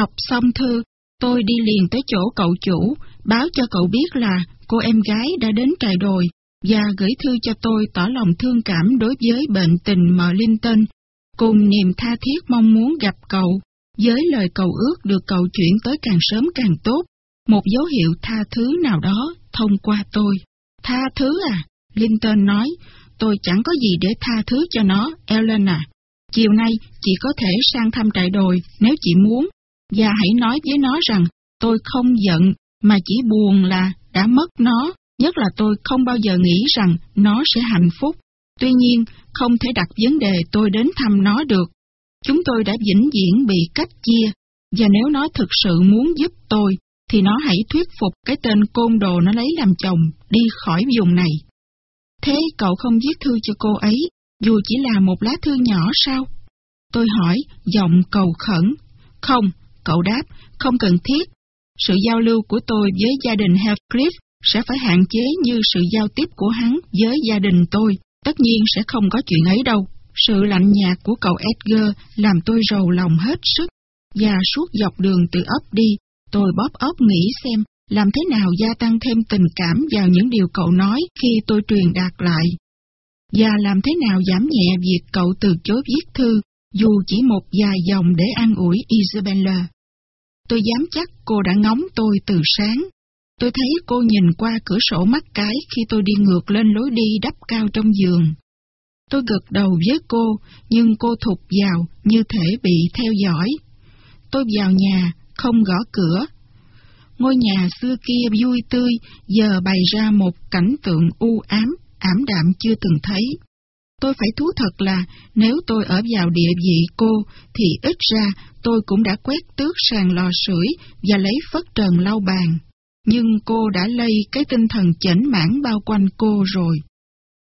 Đọc xong thư, tôi đi liền tới chỗ cậu chủ, báo cho cậu biết là cô em gái đã đến trại đồi và gửi thư cho tôi tỏ lòng thương cảm đối với bệnh tình mợ Linton, cùng niềm tha thiết mong muốn gặp cậu, với lời cầu ước được cậu chuyển tới càng sớm càng tốt, một dấu hiệu tha thứ nào đó thông qua tôi. Tha thứ à? Linton nói, tôi chẳng có gì để tha thứ cho nó, Ellen à. Chiều nay, chị có thể sang thăm trại đồi nếu chị muốn, và hãy nói với nó rằng tôi không giận mà chỉ buồn là đã mất nó, nhất là tôi không bao giờ nghĩ rằng nó sẽ hạnh phúc. Tuy nhiên, không thể đặt vấn đề tôi đến thăm nó được. Chúng tôi đã vĩnh viễn bị cách chia, và nếu nó thực sự muốn giúp tôi, thì nó hãy thuyết phục cái tên côn đồ nó lấy làm chồng đi khỏi vùng này. Thế cậu không viết thư cho cô ấy, dù chỉ là một lá thư nhỏ sao? Tôi hỏi, giọng cầu khẩn. Không, cậu đáp, không cần thiết. Sự giao lưu của tôi với gia đình Heathcliff sẽ phải hạn chế như sự giao tiếp của hắn với gia đình tôi. Tất nhiên sẽ không có chuyện ấy đâu. Sự lạnh nhạt của cậu Edgar làm tôi rầu lòng hết sức. Và suốt dọc đường từ ấp đi, tôi bóp óc nghĩ xem làm thế nào gia tăng thêm tình cảm vào những điều cậu nói khi tôi truyền đạt lại. Và làm thế nào giảm nhẹ việc cậu từ chối viết thư, dù chỉ một vài dòng để an ủi Isabella. Tôi dám chắc cô đã ngóng tôi từ sáng. Tôi thấy cô nhìn qua cửa sổ mắt cái khi tôi đi ngược lên lối đi đắp cao trong giường. Tôi gật đầu với cô, nhưng cô thụt vào như thể bị theo dõi. Tôi vào nhà, không gõ cửa. Ngôi nhà xưa kia vui tươi, giờ bày ra một cảnh tượng u ám, ảm đạm chưa từng thấy. Tôi phải thú thật là nếu tôi ở vào địa vị cô thì ít ra tôi cũng đã quét tước sàn lò sưởi và lấy phất trần lau bàn. Nhưng cô đã lây cái tinh thần chảnh mãn bao quanh cô rồi.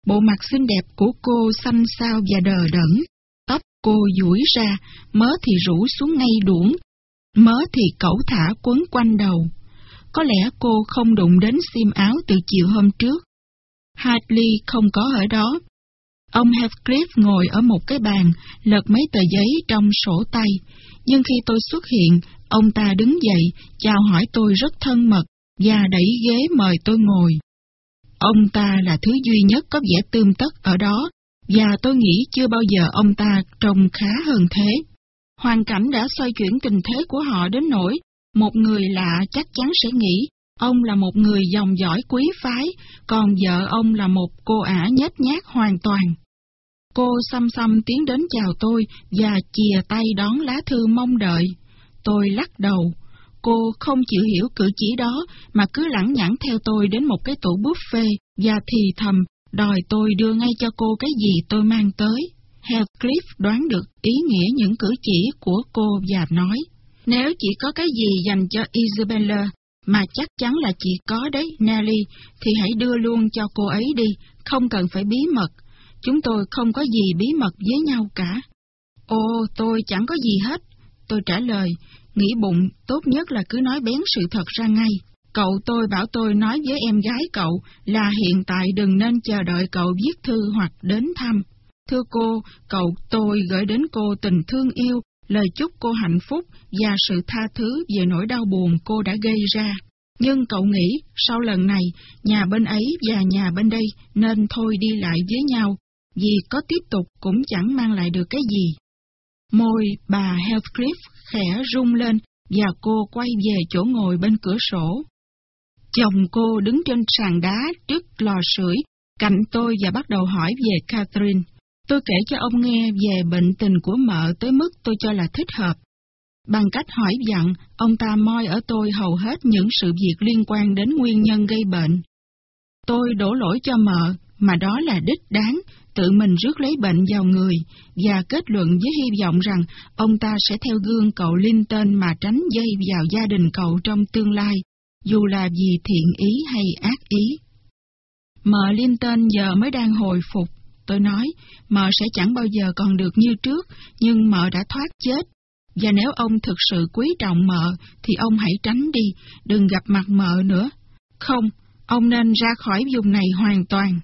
Bộ mặt xinh đẹp của cô xanh xao và đờ đẫn, tóc cô duỗi ra, mớ thì rủ xuống ngay đuổng, mớ thì cẩu thả quấn quanh đầu. Có lẽ cô không đụng đến xiêm áo từ chiều hôm trước. Hartley không có ở đó. Ông Heathcliff ngồi ở một cái bàn, lật mấy tờ giấy trong sổ tay. Nhưng khi tôi xuất hiện, ông ta đứng dậy, chào hỏi tôi rất thân mật, và đẩy ghế mời tôi ngồi. Ông ta là thứ duy nhất có vẻ tươm tất ở đó, và tôi nghĩ chưa bao giờ ông ta trông khá hơn thế. Hoàn cảnh đã xoay chuyển tình thế của họ đến nỗi một người lạ chắc chắn sẽ nghĩ ông là một người dòng dõi quý phái, còn vợ ông là một cô ả nhếch nhác hoàn toàn. Cô xăm xăm tiến đến chào tôi và chìa tay đón lá thư mong đợi. Tôi lắc đầu. Cô không chịu hiểu cử chỉ đó mà cứ lẳng nhẳng theo tôi đến một cái tủ buffet và thì thầm đòi tôi đưa ngay cho cô cái gì tôi mang tới. Heathcliff đoán được ý nghĩa những cử chỉ của cô và nói, nếu chỉ có cái gì dành cho Isabella, mà chắc chắn là chị có đấy, Nelly, thì hãy đưa luôn cho cô ấy đi, không cần phải bí mật. Chúng tôi không có gì bí mật với nhau cả. Ồ, tôi chẳng có gì hết. Tôi trả lời, nghĩ bụng, tốt nhất là cứ nói bén sự thật ra ngay. Cậu tôi bảo tôi nói với em gái cậu là hiện tại đừng nên chờ đợi cậu viết thư hoặc đến thăm. Thưa cô, cậu tôi gửi đến cô tình thương yêu, lời chúc cô hạnh phúc và sự tha thứ về nỗi đau buồn cô đã gây ra. Nhưng cậu nghĩ, sau lần này, nhà bên ấy và nhà bên đây nên thôi đi lại với nhau, vì có tiếp tục cũng chẳng mang lại được cái gì. Môi bà Heathcliff khẽ rung lên và cô quay về chỗ ngồi bên cửa sổ. Chồng cô đứng trên sàn đá trước lò sưởi cạnh tôi và bắt đầu hỏi về Catherine. Tôi kể cho ông nghe về bệnh tình của mợ tới mức tôi cho là thích hợp. Bằng cách hỏi dặn, ông ta moi ở tôi hầu hết những sự việc liên quan đến nguyên nhân gây bệnh. Tôi đổ lỗi cho mợ, mà đó là đích đáng, tự mình rước lấy bệnh vào người, và kết luận với hy vọng rằng ông ta sẽ theo gương cậu Linton mà tránh dây vào gia đình cậu trong tương lai, dù là vì thiện ý hay ác ý. Mợ Linton giờ mới đang hồi phục, Tôi nói, mợ sẽ chẳng bao giờ còn được như trước, nhưng mợ đã thoát chết. Và nếu ông thực sự quý trọng mợ, thì ông hãy tránh đi, đừng gặp mặt mợ nữa. Không, ông nên ra khỏi vùng này hoàn toàn.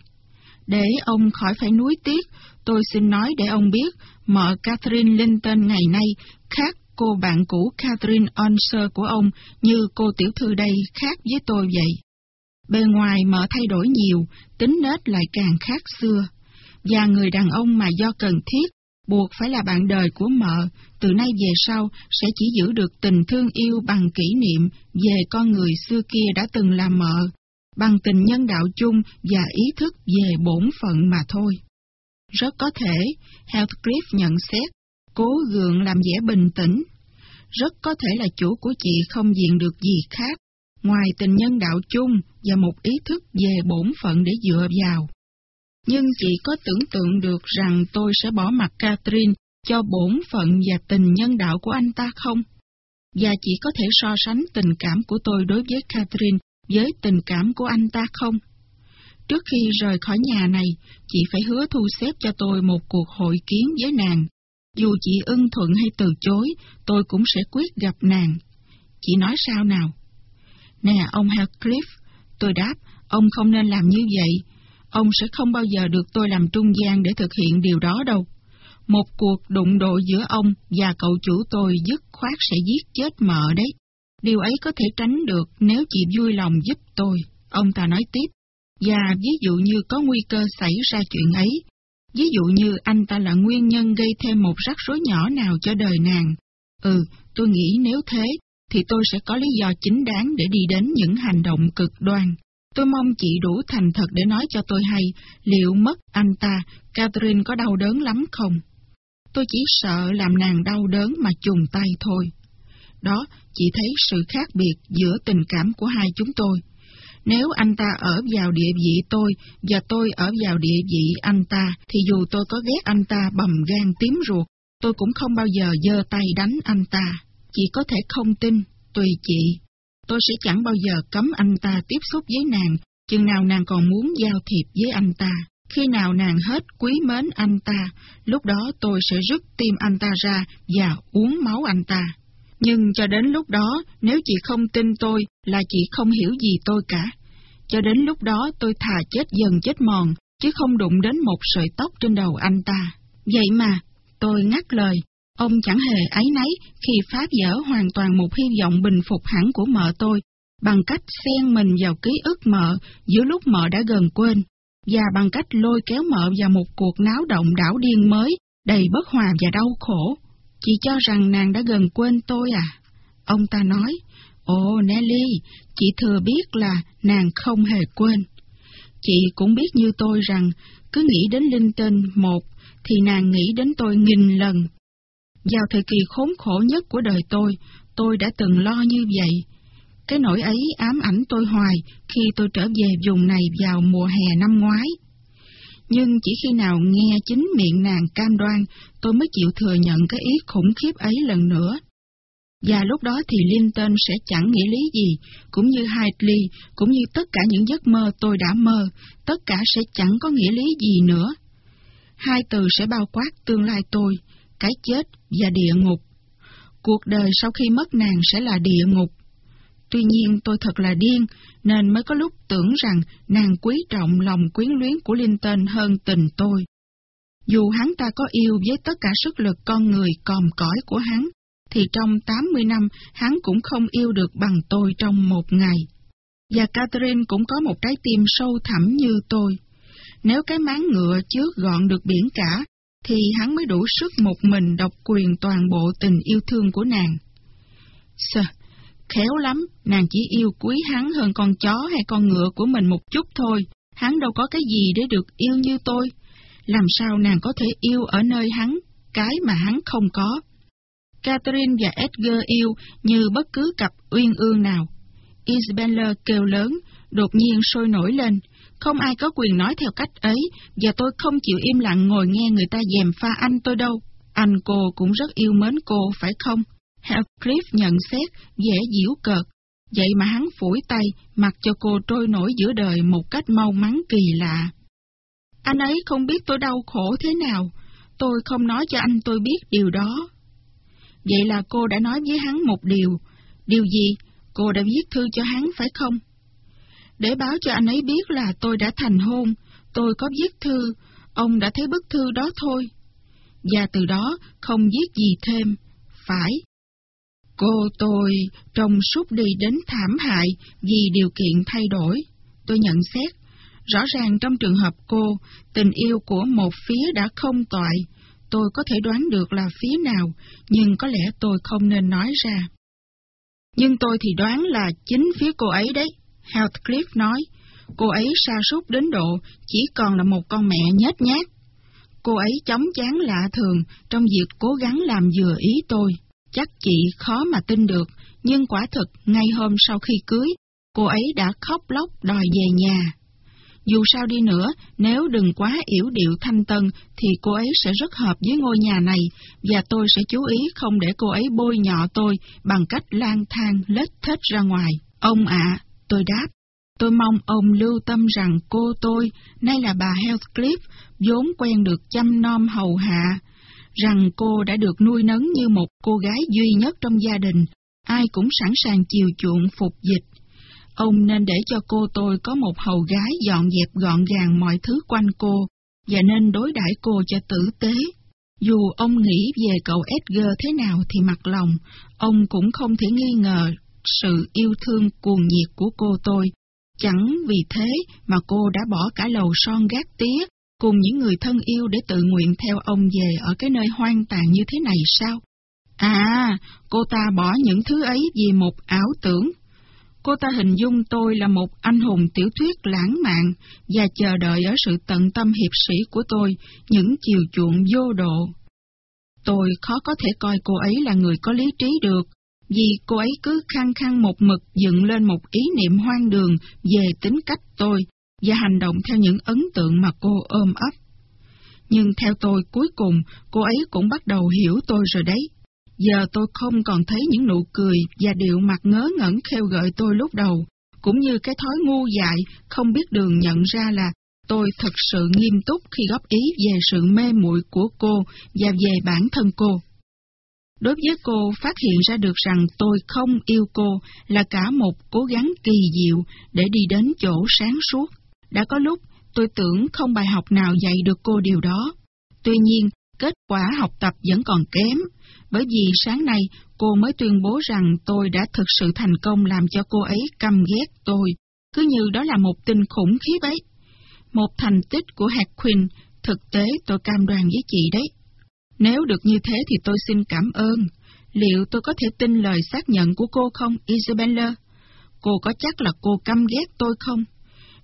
Để ông khỏi phải nuối tiếc, tôi xin nói để ông biết, mợ Catherine Linton ngày nay khác cô bạn cũ Catherine Onser của ông như cô tiểu thư đây khác với tôi vậy. Bề ngoài mợ thay đổi nhiều, tính nết lại càng khác xưa. Và người đàn ông mà do cần thiết, buộc phải là bạn đời của mợ, từ nay về sau sẽ chỉ giữ được tình thương yêu bằng kỷ niệm về con người xưa kia đã từng là mợ, bằng tình nhân đạo chung và ý thức về bổn phận mà thôi. Rất có thể, Heathcliff nhận xét, cố gượng làm vẻ bình tĩnh. Rất có thể là chủ của chị không diện được gì khác, ngoài tình nhân đạo chung và một ý thức về bổn phận để dựa vào. Nhưng chị có tưởng tượng được rằng tôi sẽ bỏ mặt Catherine cho bổn phận và tình nhân đạo của anh ta không? Và chị có thể so sánh tình cảm của tôi đối với Catherine với tình cảm của anh ta không? Trước khi rời khỏi nhà này, chị phải hứa thu xếp cho tôi một cuộc hội kiến với nàng. Dù chị ưng thuận hay từ chối, tôi cũng sẽ quyết gặp nàng. Chị nói sao nào? Nè, ông Heathcliff, tôi đáp, ông không nên làm như vậy. Ông sẽ không bao giờ được tôi làm trung gian để thực hiện điều đó đâu. Một cuộc đụng độ giữa ông và cậu chủ tôi dứt khoát sẽ giết chết mợ đấy. Điều ấy có thể tránh được nếu chị vui lòng giúp tôi. Ông ta nói tiếp. Và ví dụ như có nguy cơ xảy ra chuyện ấy, ví dụ như anh ta là nguyên nhân gây thêm một rắc rối nhỏ nào cho đời nàng. Ừ, tôi nghĩ nếu thế, thì tôi sẽ có lý do chính đáng để đi đến những hành động cực đoan. Tôi mong chị đủ thành thật để nói cho tôi hay liệu mất anh ta, Catherine có đau đớn lắm không? Tôi chỉ sợ làm nàng đau đớn mà chùng tay thôi. Đó, chị thấy sự khác biệt giữa tình cảm của hai chúng tôi. Nếu anh ta ở vào địa vị tôi và tôi ở vào địa vị anh ta, thì dù tôi có ghét anh ta bầm gan tím ruột, tôi cũng không bao giờ giơ tay đánh anh ta. Chị có thể không tin, tùy chị. Tôi sẽ chẳng bao giờ cấm anh ta tiếp xúc với nàng, chừng nào nàng còn muốn giao thiệp với anh ta. Khi nào nàng hết quý mến anh ta, lúc đó tôi sẽ rứt tim anh ta ra và uống máu anh ta. Nhưng cho đến lúc đó, nếu chị không tin tôi là chị không hiểu gì tôi cả. Cho đến lúc đó tôi thà chết dần chết mòn, chứ không đụng đến một sợi tóc trên đầu anh ta. Vậy mà, tôi ngắt lời, ông chẳng hề ấy nấy khi phá vỡ hoàn toàn một hy vọng bình phục hẳn của mợ tôi, bằng cách xen mình vào ký ức mợ giữa lúc mợ đã gần quên, và bằng cách lôi kéo mợ vào một cuộc náo động đảo điên mới, đầy bất hòa và đau khổ. Chị cho rằng nàng đã gần quên tôi à? Ông ta nói, Ồ Nelly, chị thừa biết là nàng không hề quên. Chị cũng biết như tôi rằng cứ nghĩ đến linh tinh một thì nàng nghĩ đến tôi nghìn lần. Vào thời kỳ khốn khổ nhất của đời tôi, tôi đã từng lo như vậy. Cái nỗi ấy ám ảnh tôi hoài khi tôi trở về vùng này vào mùa hè năm ngoái. Nhưng chỉ khi nào nghe chính miệng nàng cam đoan, tôi mới chịu thừa nhận cái ý khủng khiếp ấy lần nữa. Và lúc đó thì Linton sẽ chẳng nghĩa lý gì, cũng như Hightley, cũng như tất cả những giấc mơ tôi đã mơ, tất cả sẽ chẳng có nghĩa lý gì nữa. Hai từ sẽ bao quát tương lai tôi, cái chết và địa ngục. Cuộc đời sau khi mất nàng sẽ là địa ngục. Tuy nhiên tôi thật là điên, nên mới có lúc tưởng rằng nàng quý trọng lòng quyến luyến của Linton hơn tình tôi. Dù hắn ta có yêu với tất cả sức lực con người còm cõi của hắn, thì trong 80 năm hắn cũng không yêu được bằng tôi trong một ngày. Và Catherine cũng có một trái tim sâu thẳm như tôi. Nếu cái máng ngựa trước gọn được biển cả, thì hắn mới đủ sức một mình độc quyền toàn bộ tình yêu thương của nàng. Sờ, khéo lắm, nàng chỉ yêu quý hắn hơn con chó hay con ngựa của mình một chút thôi. Hắn đâu có cái gì để được yêu như tôi. Làm sao nàng có thể yêu ở nơi hắn, cái mà hắn không có. Catherine và Edgar yêu như bất cứ cặp uyên ương nào. Isabella kêu lớn, đột nhiên sôi nổi lên. Không ai có quyền nói theo cách ấy, và tôi không chịu im lặng ngồi nghe người ta dèm pha anh tôi đâu. Anh cô cũng rất yêu mến cô, phải không? Heathcliff nhận xét, dễ diễu cợt. Vậy mà hắn phủi tay, mặc cho cô trôi nổi giữa đời một cách mau mắn kỳ lạ. Anh ấy không biết tôi đau khổ thế nào. Tôi không nói cho anh tôi biết điều đó. Vậy là cô đã nói với hắn một điều. Điều gì? Cô đã viết thư cho hắn phải không? Để báo cho anh ấy biết là tôi đã thành hôn, tôi có viết thư, ông đã thấy bức thư đó thôi. Và từ đó không viết gì thêm. Phải, Cô tôi trông sút đi đến thảm hại vì điều kiện thay đổi. Tôi nhận xét, rõ ràng trong trường hợp cô, tình yêu của một phía đã không toại. Tôi có thể đoán được là phía nào, nhưng có lẽ tôi không nên nói ra. Nhưng tôi thì đoán là chính phía cô ấy đấy, Heathcliff nói. Cô ấy sa sút đến độ chỉ còn là một con mẹ nhét nhát. Cô ấy chóng chán lạ thường trong việc cố gắng làm vừa ý tôi. Chắc chị khó mà tin được, nhưng quả thực ngay hôm sau khi cưới, cô ấy đã khóc lóc đòi về nhà. Dù sao đi nữa, nếu đừng quá yểu điệu thanh tân, thì cô ấy sẽ rất hợp với ngôi nhà này, và tôi sẽ chú ý không để cô ấy bôi nhọ tôi bằng cách lang thang lết thết ra ngoài. Ông ạ, tôi đáp, tôi mong ông lưu tâm rằng cô tôi, nay là bà Heathcliff, vốn quen được chăm nom hầu hạ, rằng cô đã được nuôi nấng như một cô gái duy nhất trong gia đình, ai cũng sẵn sàng chiều chuộng phục dịch. Ông nên để cho cô tôi có một hầu gái dọn dẹp gọn gàng mọi thứ quanh cô, và nên đối đãi cô cho tử tế. Dù ông nghĩ về cậu Edgar thế nào thì mặc lòng, ông cũng không thể nghi ngờ sự yêu thương cuồng nhiệt của cô tôi. Chẳng vì thế mà cô đã bỏ cả lầu son gác tía cùng những người thân yêu để tự nguyện theo ông về ở cái nơi hoang tàn như thế này sao? À, cô ta bỏ những thứ ấy vì một ảo tưởng. Cô ta hình dung tôi là một anh hùng tiểu thuyết lãng mạn và chờ đợi ở sự tận tâm hiệp sĩ của tôi những chiều chuộng vô độ. Tôi khó có thể coi cô ấy là người có lý trí được, vì cô ấy cứ khăng khăng một mực dựng lên một ý niệm hoang đường về tính cách tôi và hành động theo những ấn tượng mà cô ôm ấp. Nhưng theo tôi cuối cùng, cô ấy cũng bắt đầu hiểu tôi rồi đấy. Giờ tôi không còn thấy những nụ cười và điệu mặt ngớ ngẩn khêu gợi tôi lúc đầu, cũng như cái thói ngu dại không biết đường nhận ra là tôi thật sự nghiêm túc khi góp ý về sự mê muội của cô và về bản thân cô. Đối với cô, phát hiện ra được rằng tôi không yêu cô là cả một cố gắng kỳ diệu để đi đến chỗ sáng suốt. Đã có lúc tôi tưởng không bài học nào dạy được cô điều đó. Tuy nhiên, kết quả học tập vẫn còn kém, bởi vì sáng nay cô mới tuyên bố rằng tôi đã thực sự thành công làm cho cô ấy căm ghét tôi, cứ như đó là một tin khủng khiếp ấy. Một thành tích của Hạt Quỳnh, thực tế tôi cam đoan với chị đấy. Nếu được như thế thì tôi xin cảm ơn. Liệu tôi có thể tin lời xác nhận của cô không, Isabella? Cô có chắc là cô căm ghét tôi không?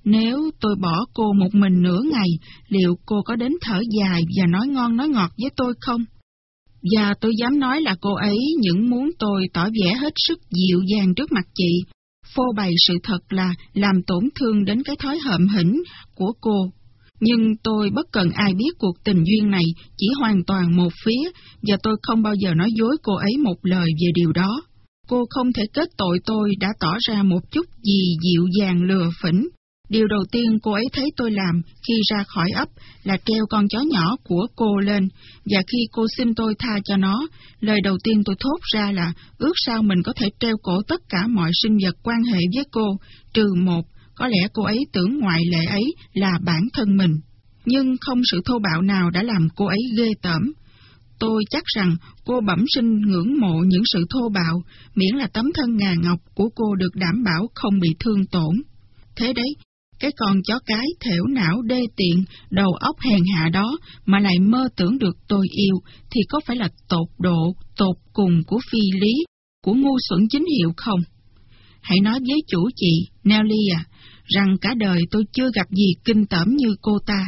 Nếu tôi bỏ cô một mình nửa ngày, liệu cô có đến thở dài và nói ngon nói ngọt với tôi không? Và tôi dám nói là cô ấy những muốn tôi tỏ vẻ hết sức dịu dàng trước mặt chị, phô bày sự thật là làm tổn thương đến cái thói hợm hỉnh của cô. Nhưng tôi bất cần ai biết cuộc tình duyên này chỉ hoàn toàn một phía, và tôi không bao giờ nói dối cô ấy một lời về điều đó. Cô không thể kết tội tôi đã tỏ ra một chút gì dịu dàng lừa phỉnh, Điều đầu tiên cô ấy thấy tôi làm khi ra khỏi ấp là treo con chó nhỏ của cô lên, và khi cô xin tôi tha cho nó, lời đầu tiên tôi thốt ra là ước sao mình có thể treo cổ tất cả mọi sinh vật quan hệ với cô, trừ một, có lẽ cô ấy tưởng ngoại lệ ấy là bản thân mình. Nhưng không sự thô bạo nào đã làm cô ấy ghê tởm. Tôi chắc rằng cô bẩm sinh ngưỡng mộ những sự thô bạo, miễn là tấm thân ngà ngọc của cô được đảm bảo không bị thương tổn. Thế đấy, cái con chó cái thểu não đê tiện, đầu óc hèn hạ đó mà lại mơ tưởng được tôi yêu thì có phải là tột độ, tột cùng của phi lý, của ngu xuẩn chính hiệu không? Hãy nói với chủ chị, Nelly à, rằng cả đời tôi chưa gặp gì kinh tởm như cô ta.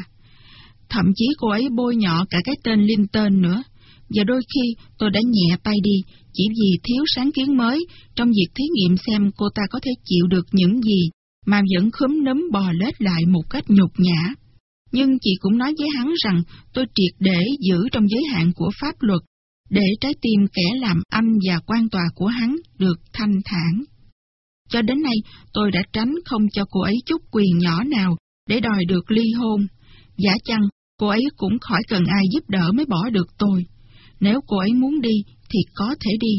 Thậm chí cô ấy bôi nhọ cả cái tên Linton nữa. Và đôi khi tôi đã nhẹ tay đi chỉ vì thiếu sáng kiến mới trong việc thí nghiệm xem cô ta có thể chịu được những gì mà vẫn khúm núm bò lết lại một cách nhục nhã. Nhưng chị cũng nói với hắn rằng tôi triệt để giữ trong giới hạn của pháp luật, để trái tim kẻ làm âm và quan tòa của hắn được thanh thản. Cho đến nay, tôi đã tránh không cho cô ấy chút quyền nhỏ nào để đòi được ly hôn. Giả chăng, cô ấy cũng khỏi cần ai giúp đỡ mới bỏ được tôi. Nếu cô ấy muốn đi, thì có thể đi.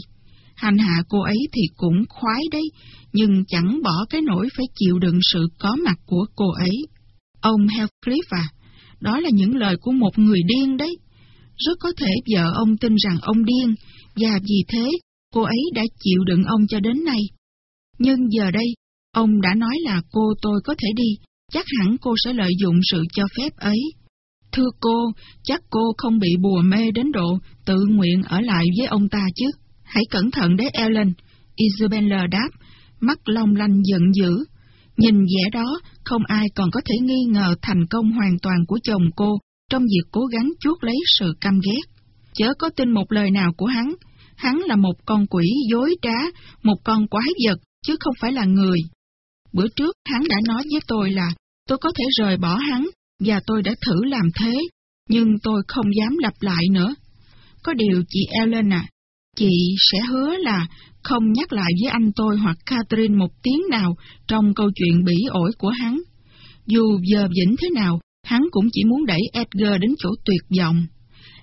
Hành hạ cô ấy thì cũng khoái đấy, nhưng chẳng bỏ cái nỗi phải chịu đựng sự có mặt của cô ấy. Ông Heathcliff à, đó là những lời của một người điên đấy. Rất có thể vợ ông tin rằng ông điên, và vì thế cô ấy đã chịu đựng ông cho đến nay. Nhưng giờ đây, ông đã nói là cô tôi có thể đi, chắc hẳn cô sẽ lợi dụng sự cho phép ấy. Thưa cô, chắc cô không bị bùa mê đến độ tự nguyện ở lại với ông ta chứ. Hãy cẩn thận đấy Ellen. Isabella đáp, mắt long lanh giận dữ. Nhìn vẻ đó, không ai còn có thể nghi ngờ thành công hoàn toàn của chồng cô trong việc cố gắng chuốt lấy sự căm ghét. Chớ có tin một lời nào của hắn, hắn là một con quỷ dối trá, một con quái vật, chứ không phải là người. Bữa trước hắn đã nói với tôi là tôi có thể rời bỏ hắn, và tôi đã thử làm thế, nhưng tôi không dám lặp lại nữa. Có điều chị Ellen à, chị sẽ hứa là không nhắc lại với anh tôi hoặc Catherine một tiếng nào trong câu chuyện bỉ ổi của hắn. Dù giờ dĩnh thế nào, hắn cũng chỉ muốn đẩy Edgar đến chỗ tuyệt vọng.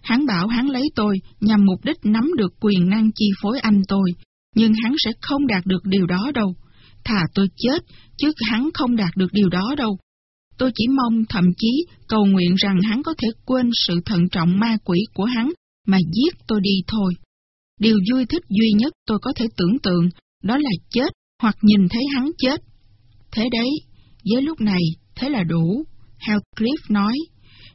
Hắn bảo hắn lấy tôi nhằm mục đích nắm được quyền năng chi phối anh tôi, nhưng hắn sẽ không đạt được điều đó đâu. Thà tôi chết, chứ hắn không đạt được điều đó đâu. Tôi chỉ mong thậm chí cầu nguyện rằng hắn có thể quên sự thận trọng ma quỷ của hắn mà giết tôi đi thôi. Điều vui thích duy nhất tôi có thể tưởng tượng đó là chết hoặc nhìn thấy hắn chết. Thế đấy, với lúc này, thế là đủ. Hellcliff nói,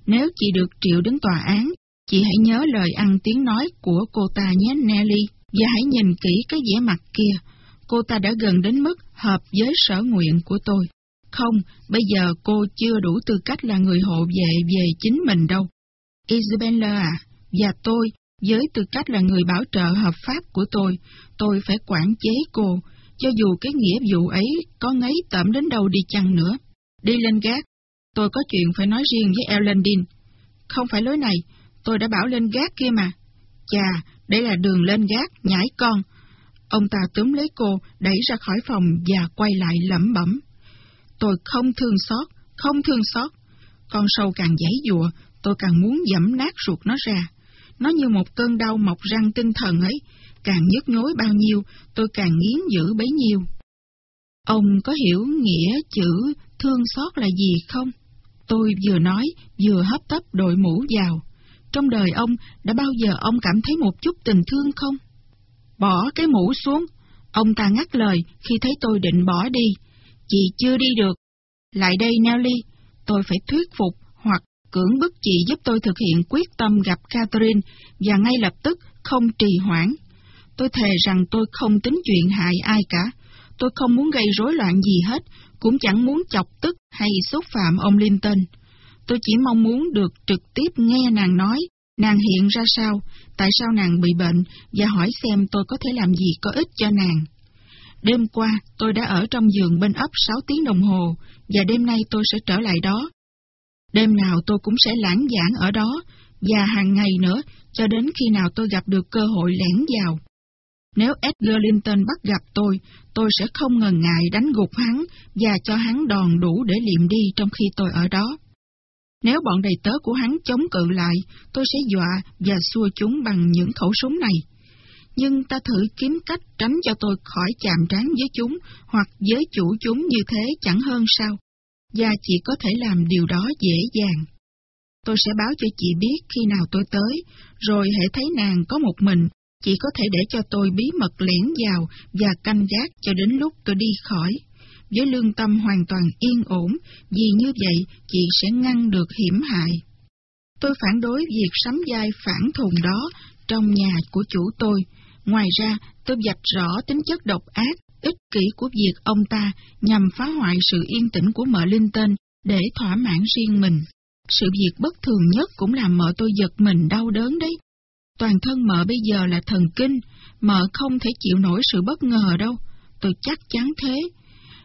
nếu chị được triệu đến tòa án, chị hãy nhớ lời ăn tiếng nói của cô ta nhé Nelly, và hãy nhìn kỹ cái vẻ mặt kia. Cô ta đã gần đến mức hợp với sở nguyện của tôi. Không, bây giờ cô chưa đủ tư cách là người hộ vệ về chính mình đâu. Isabella à, và tôi, với tư cách là người bảo trợ hợp pháp của tôi, tôi phải quản chế cô, cho dù cái nghĩa vụ ấy có ngấy tẩm đến đâu đi chăng nữa. Đi lên gác, tôi có chuyện phải nói riêng với Elendin. Không phải lối này, tôi đã bảo lên gác kia mà. Chà, đây là đường lên gác, nhảy con. Ông ta túm lấy cô, đẩy ra khỏi phòng và quay lại lẩm bẩm. Tôi không thương xót, không thương xót. Con sâu càng giãy dụa, tôi càng muốn dẫm nát ruột nó ra. Nó như một cơn đau mọc răng tinh thần ấy, càng nhức nhối bao nhiêu, tôi càng nghiến giữ bấy nhiêu. Ông có hiểu nghĩa chữ thương xót là gì không? Tôi vừa nói, vừa hấp tấp đội mũ vào. Trong đời ông, đã bao giờ ông cảm thấy một chút tình thương không? Bỏ cái mũ xuống. Ông ta ngắt lời khi thấy tôi định bỏ đi. Chị chưa đi được. Lại đây Nelly, tôi phải thuyết phục hoặc cưỡng bức chị giúp tôi thực hiện quyết tâm gặp Catherine và ngay lập tức không trì hoãn. Tôi thề rằng tôi không tính chuyện hại ai cả. Tôi không muốn gây rối loạn gì hết, cũng chẳng muốn chọc tức hay xúc phạm ông Linton. Tôi chỉ mong muốn được trực tiếp nghe nàng nói, nàng hiện ra sao, tại sao nàng bị bệnh, và hỏi xem tôi có thể làm gì có ích cho nàng. Đêm qua, tôi đã ở trong giường bên ấp 6 tiếng đồng hồ, và đêm nay tôi sẽ trở lại đó. Đêm nào tôi cũng sẽ lãng giảng ở đó, và hàng ngày nữa, cho đến khi nào tôi gặp được cơ hội lẻn vào. Nếu Edgar Linton bắt gặp tôi, tôi sẽ không ngần ngại đánh gục hắn và cho hắn đòn đủ để liệm đi trong khi tôi ở đó. Nếu bọn đầy tớ của hắn chống cự lại, tôi sẽ dọa và xua chúng bằng những khẩu súng này. Nhưng ta thử kiếm cách tránh cho tôi khỏi chạm trán với chúng hoặc với chủ chúng như thế chẳng hơn sao. Và chỉ có thể làm điều đó dễ dàng. Tôi sẽ báo cho chị biết khi nào tôi tới, rồi hãy thấy nàng có một mình, chị có thể để cho tôi bí mật lẻn vào và canh gác cho đến lúc tôi đi khỏi với lương tâm hoàn toàn yên ổn, vì như vậy chị sẽ ngăn được hiểm hại. Tôi phản đối việc sắm dai phản thùng đó trong nhà của chủ tôi. Ngoài ra, tôi dạch rõ tính chất độc ác, ích kỷ của việc ông ta nhằm phá hoại sự yên tĩnh của mợ linh tên để thỏa mãn riêng mình. Sự việc bất thường nhất cũng làm mợ tôi giật mình đau đớn đấy. Toàn thân mợ bây giờ là thần kinh, mợ không thể chịu nổi sự bất ngờ đâu. Tôi chắc chắn thế.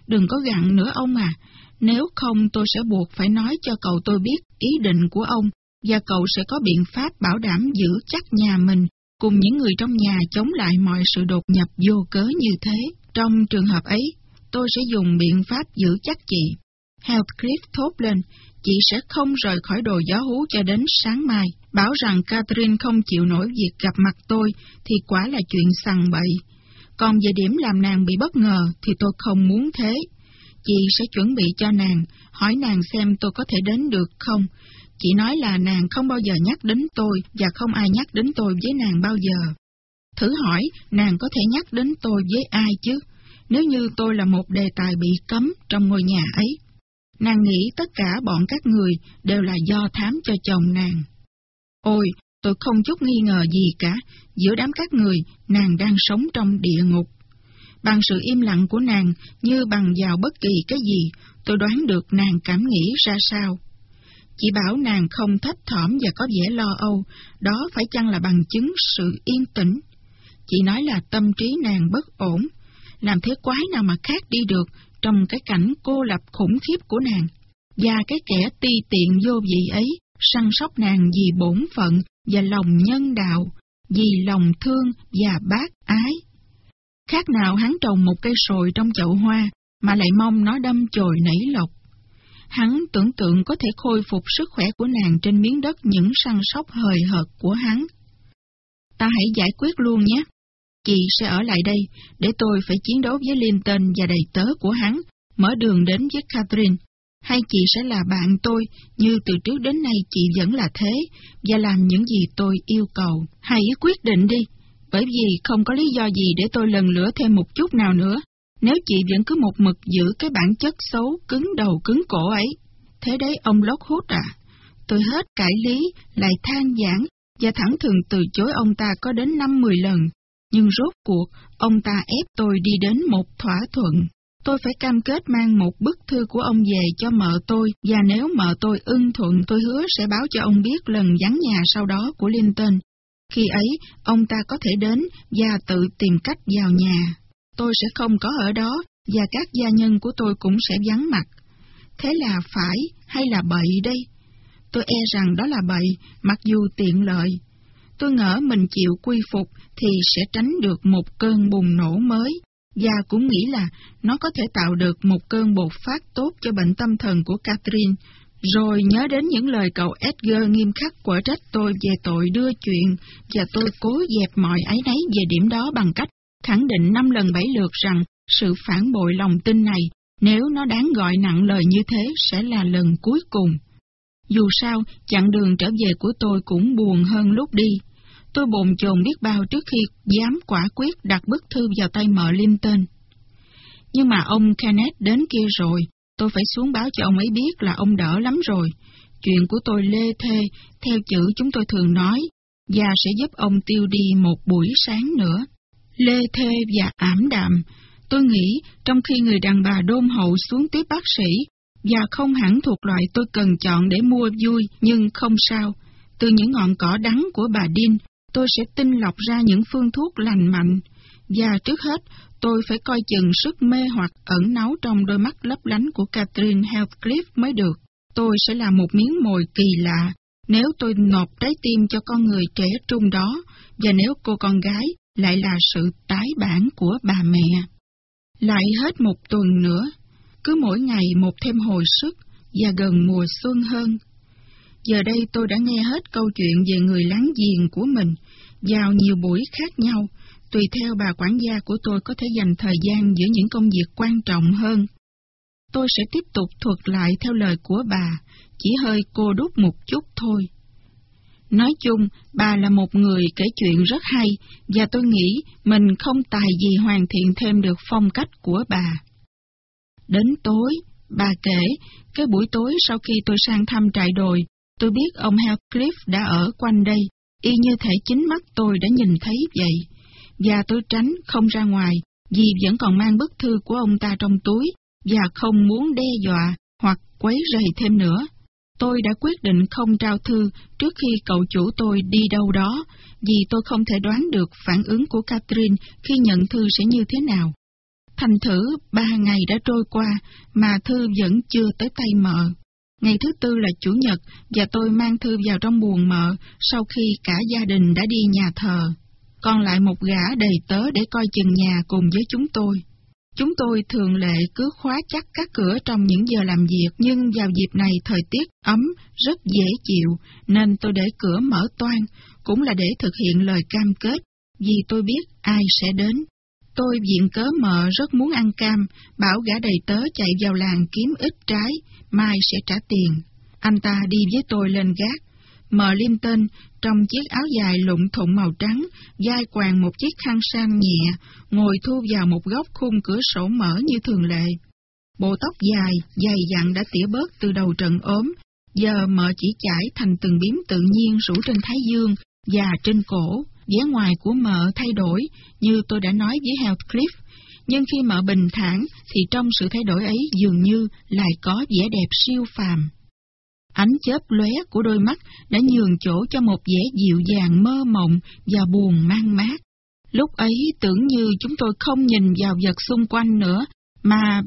Đừng có gặn nữa ông à, nếu không tôi sẽ buộc phải nói cho cậu tôi biết ý định của ông, và cậu sẽ có biện pháp bảo đảm giữ chắc nhà mình cùng những người trong nhà chống lại mọi sự đột nhập vô cớ như thế. Trong trường hợp ấy, tôi sẽ dùng biện pháp giữ chắc chị. Heathcliff thốt lên, chị sẽ không rời khỏi đồ gió hú cho đến sáng mai. Bảo rằng Catherine không chịu nổi việc gặp mặt tôi thì quả là chuyện sằng bậy. Còn về điểm làm nàng bị bất ngờ thì tôi không muốn thế. Chị sẽ chuẩn bị cho nàng, hỏi nàng xem tôi có thể đến được không. Chị nói là nàng không bao giờ nhắc đến tôi và không ai nhắc đến tôi với nàng bao giờ. Thử hỏi, nàng có thể nhắc đến tôi với ai chứ, nếu như tôi là một đề tài bị cấm trong ngôi nhà ấy. Nàng nghĩ tất cả bọn các người đều là do thám cho chồng nàng. Ôi, tôi không chút nghi ngờ gì cả, giữa đám các người, nàng đang sống trong địa ngục. Bằng sự im lặng của nàng, như bằng vào bất kỳ cái gì, tôi đoán được nàng cảm nghĩ ra sao. Chỉ bảo nàng không thấp thỏm và có vẻ lo âu, đó phải chăng là bằng chứng sự yên tĩnh. Chị nói là tâm trí nàng bất ổn, làm thế quái nào mà khác đi được trong cái cảnh cô lập khủng khiếp của nàng. Và cái kẻ ti tiện vô vị ấy săn sóc nàng vì bổn phận và lòng nhân đạo, vì lòng thương và bác ái. Khác nào hắn trồng một cây sồi trong chậu hoa, mà lại mong nó đâm chồi nảy lộc. Hắn tưởng tượng có thể khôi phục sức khỏe của nàng trên miếng đất những săn sóc hời hợt của hắn. Ta hãy giải quyết luôn nhé. Chị sẽ ở lại đây, để tôi phải chiến đấu với Linton và đầy tớ của hắn, mở đường đến với Catherine. Hay chị sẽ là bạn tôi, như từ trước đến nay chị vẫn là thế, và làm những gì tôi yêu cầu. Hãy quyết định đi, bởi vì không có lý do gì để tôi lần lửa thêm một chút nào nữa. Nếu chị vẫn cứ một mực giữ cái bản chất xấu, cứng đầu cứng cổ ấy. Thế đấy ông Lockwood à? Tôi hết cải lý, lại than giảng, và thẳng thường từ chối ông ta có đến năm mười lần. Nhưng rốt cuộc, ông ta ép tôi đi đến một thỏa thuận. Tôi phải cam kết mang một bức thư của ông về cho mợ tôi, và nếu mợ tôi ưng thuận tôi hứa sẽ báo cho ông biết lần vắng nhà sau đó của Linton. Khi ấy, ông ta có thể đến và tự tìm cách vào nhà. Tôi sẽ không có ở đó, và các gia nhân của tôi cũng sẽ vắng mặt. Thế là phải hay là bậy đây? Tôi e rằng đó là bậy, mặc dù tiện lợi. Tôi ngỡ mình chịu quy phục thì sẽ tránh được một cơn bùng nổ mới, và cũng nghĩ là nó có thể tạo được một cơn bột phát tốt cho bệnh tâm thần của Catherine, rồi nhớ đến những lời cậu Edgar nghiêm khắc quở trách tôi về tội đưa chuyện, và tôi cố dẹp mọi ấy nấy về điểm đó bằng cách khẳng định năm lần bảy lượt rằng sự phản bội lòng tin này, nếu nó đáng gọi nặng lời như thế, sẽ là lần cuối cùng. Dù sao, chặng đường trở về của tôi cũng buồn hơn lúc đi. Tôi bồn chồn biết bao trước khi dám quả quyết đặt bức thư vào tay mợ Linton. Nhưng mà ông Kenneth đến kia rồi, tôi phải xuống báo cho ông ấy biết là ông đỡ lắm rồi. Chuyện của tôi lê thê, theo chữ chúng tôi thường nói, và sẽ giúp ông tiêu đi một buổi sáng nữa. Lê thê và ảm đạm, tôi nghĩ trong khi người đàn bà đôn hậu xuống tiếp bác sĩ, và không hẳn thuộc loại tôi cần chọn để mua vui, nhưng không sao. Từ những ngọn cỏ đắng của bà đinh tôi sẽ tinh lọc ra những phương thuốc lành mạnh, và trước hết, tôi phải coi chừng sức mê hoặc ẩn náu trong đôi mắt lấp lánh của Catherine Heathcliff mới được. Tôi sẽ là một miếng mồi kỳ lạ nếu tôi nộp trái tim cho con người trẻ trung đó, và nếu cô con gái lại là sự tái bản của bà mẹ. Lại hết một tuần nữa, cứ mỗi ngày một thêm hồi sức và gần mùa xuân hơn. Giờ đây tôi đã nghe hết câu chuyện về người láng giềng của mình vào nhiều buổi khác nhau, tùy theo bà quản gia của tôi có thể dành thời gian giữa những công việc quan trọng hơn. Tôi sẽ tiếp tục thuật lại theo lời của bà, chỉ hơi cô đút một chút thôi. Nói chung, bà là một người kể chuyện rất hay, và tôi nghĩ mình không tài gì hoàn thiện thêm được phong cách của bà. Đến tối, bà kể, cái buổi tối sau khi tôi sang thăm trại đồi, tôi biết ông Heathcliff đã ở quanh đây, y như thể chính mắt tôi đã nhìn thấy vậy. Và tôi tránh không ra ngoài, vì vẫn còn mang bức thư của ông ta trong túi, và không muốn đe dọa hoặc quấy rầy thêm nữa. Tôi đã quyết định không trao thư trước khi cậu chủ tôi đi đâu đó, vì tôi không thể đoán được phản ứng của Catherine khi nhận thư sẽ như thế nào. Thành thử, ba ngày đã trôi qua, mà thư vẫn chưa tới tay mợ. Ngày thứ tư là Chủ nhật, và tôi mang thư vào trong buồng mợ sau khi cả gia đình đã đi nhà thờ. Còn lại một gã đầy tớ để coi chừng nhà cùng với chúng tôi. Chúng tôi thường lệ cứ khóa chắc các cửa trong những giờ làm việc, nhưng vào dịp này thời tiết ấm, rất dễ chịu, nên tôi để cửa mở toan, cũng là để thực hiện lời cam kết, vì tôi biết ai sẽ đến. Tôi viện cớ mợ rất muốn ăn cam, bảo gã đầy tớ chạy vào làng kiếm ít trái, mai sẽ trả tiền. Anh ta đi với tôi lên gác. Mờ Linton trong chiếc áo dài lụng thụng màu trắng, dai quàng một chiếc khăn sang nhẹ, ngồi thu vào một góc khung cửa sổ mở như thường lệ. Bộ tóc dài, dày dặn đã tỉa bớt từ đầu trận ốm, giờ mờ chỉ chải thành từng biếm tự nhiên rủ trên thái dương và trên cổ. vẻ ngoài của mợ thay đổi, như tôi đã nói với Heathcliff, nhưng khi mở bình thản thì trong sự thay đổi ấy dường như lại có vẻ đẹp siêu phàm. Ánh chớp lóe của đôi mắt đã nhường chỗ cho một vẻ dịu dàng mơ mộng và buồn mang mát. Lúc ấy tưởng như chúng tôi không nhìn vào vật xung quanh nữa, mà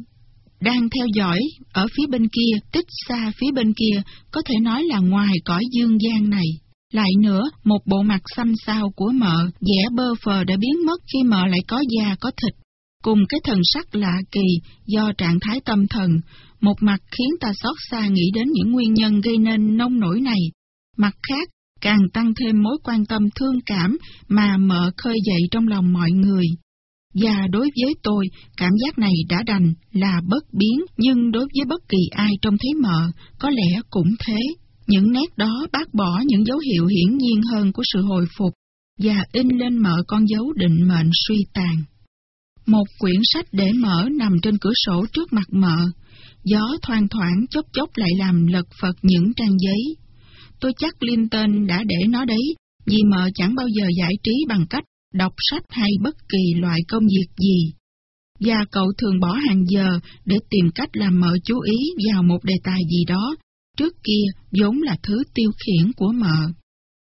đang theo dõi ở phía bên kia, tích xa phía bên kia, có thể nói là ngoài cõi dương gian này. Lại nữa, một bộ mặt xanh xao của mợ, vẻ bơ phờ đã biến mất khi mợ lại có da có thịt. Cùng cái thần sắc lạ kỳ do trạng thái tâm thần, một mặt khiến ta xót xa nghĩ đến những nguyên nhân gây nên nông nổi này. Mặt khác, càng tăng thêm mối quan tâm thương cảm mà mợ khơi dậy trong lòng mọi người. Và đối với tôi, cảm giác này đã đành là bất biến, nhưng đối với bất kỳ ai trong thế mợ, có lẽ cũng thế. Những nét đó bác bỏ những dấu hiệu hiển nhiên hơn của sự hồi phục, và in lên mợ con dấu định mệnh suy tàn. Một quyển sách để mở nằm trên cửa sổ trước mặt mợ, gió thoang thoảng chốc chốc lại làm lật phật những trang giấy. Tôi chắc Linton đã để nó đấy, vì mợ chẳng bao giờ giải trí bằng cách đọc sách hay bất kỳ loại công việc gì. Và cậu thường bỏ hàng giờ để tìm cách làm mợ chú ý vào một đề tài gì đó, trước kia vốn là thứ tiêu khiển của mợ.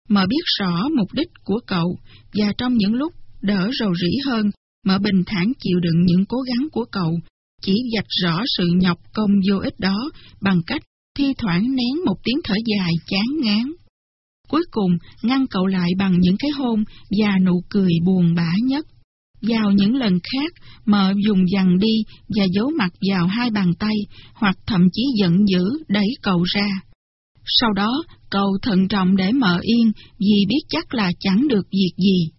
Mợ biết rõ mục đích của cậu, và trong những lúc đỡ rầu rĩ hơn, mà bình thản chịu đựng những cố gắng của cậu, chỉ dạch rõ sự nhọc công vô ích đó bằng cách thi thoảng nén một tiếng thở dài chán ngán. Cuối cùng ngăn cậu lại bằng những cái hôn và nụ cười buồn bã nhất. Vào những lần khác, mợ dùng dằn đi và giấu mặt vào hai bàn tay, hoặc thậm chí giận dữ đẩy cậu ra. Sau đó, cậu thận trọng để mợ yên vì biết chắc là chẳng được việc gì.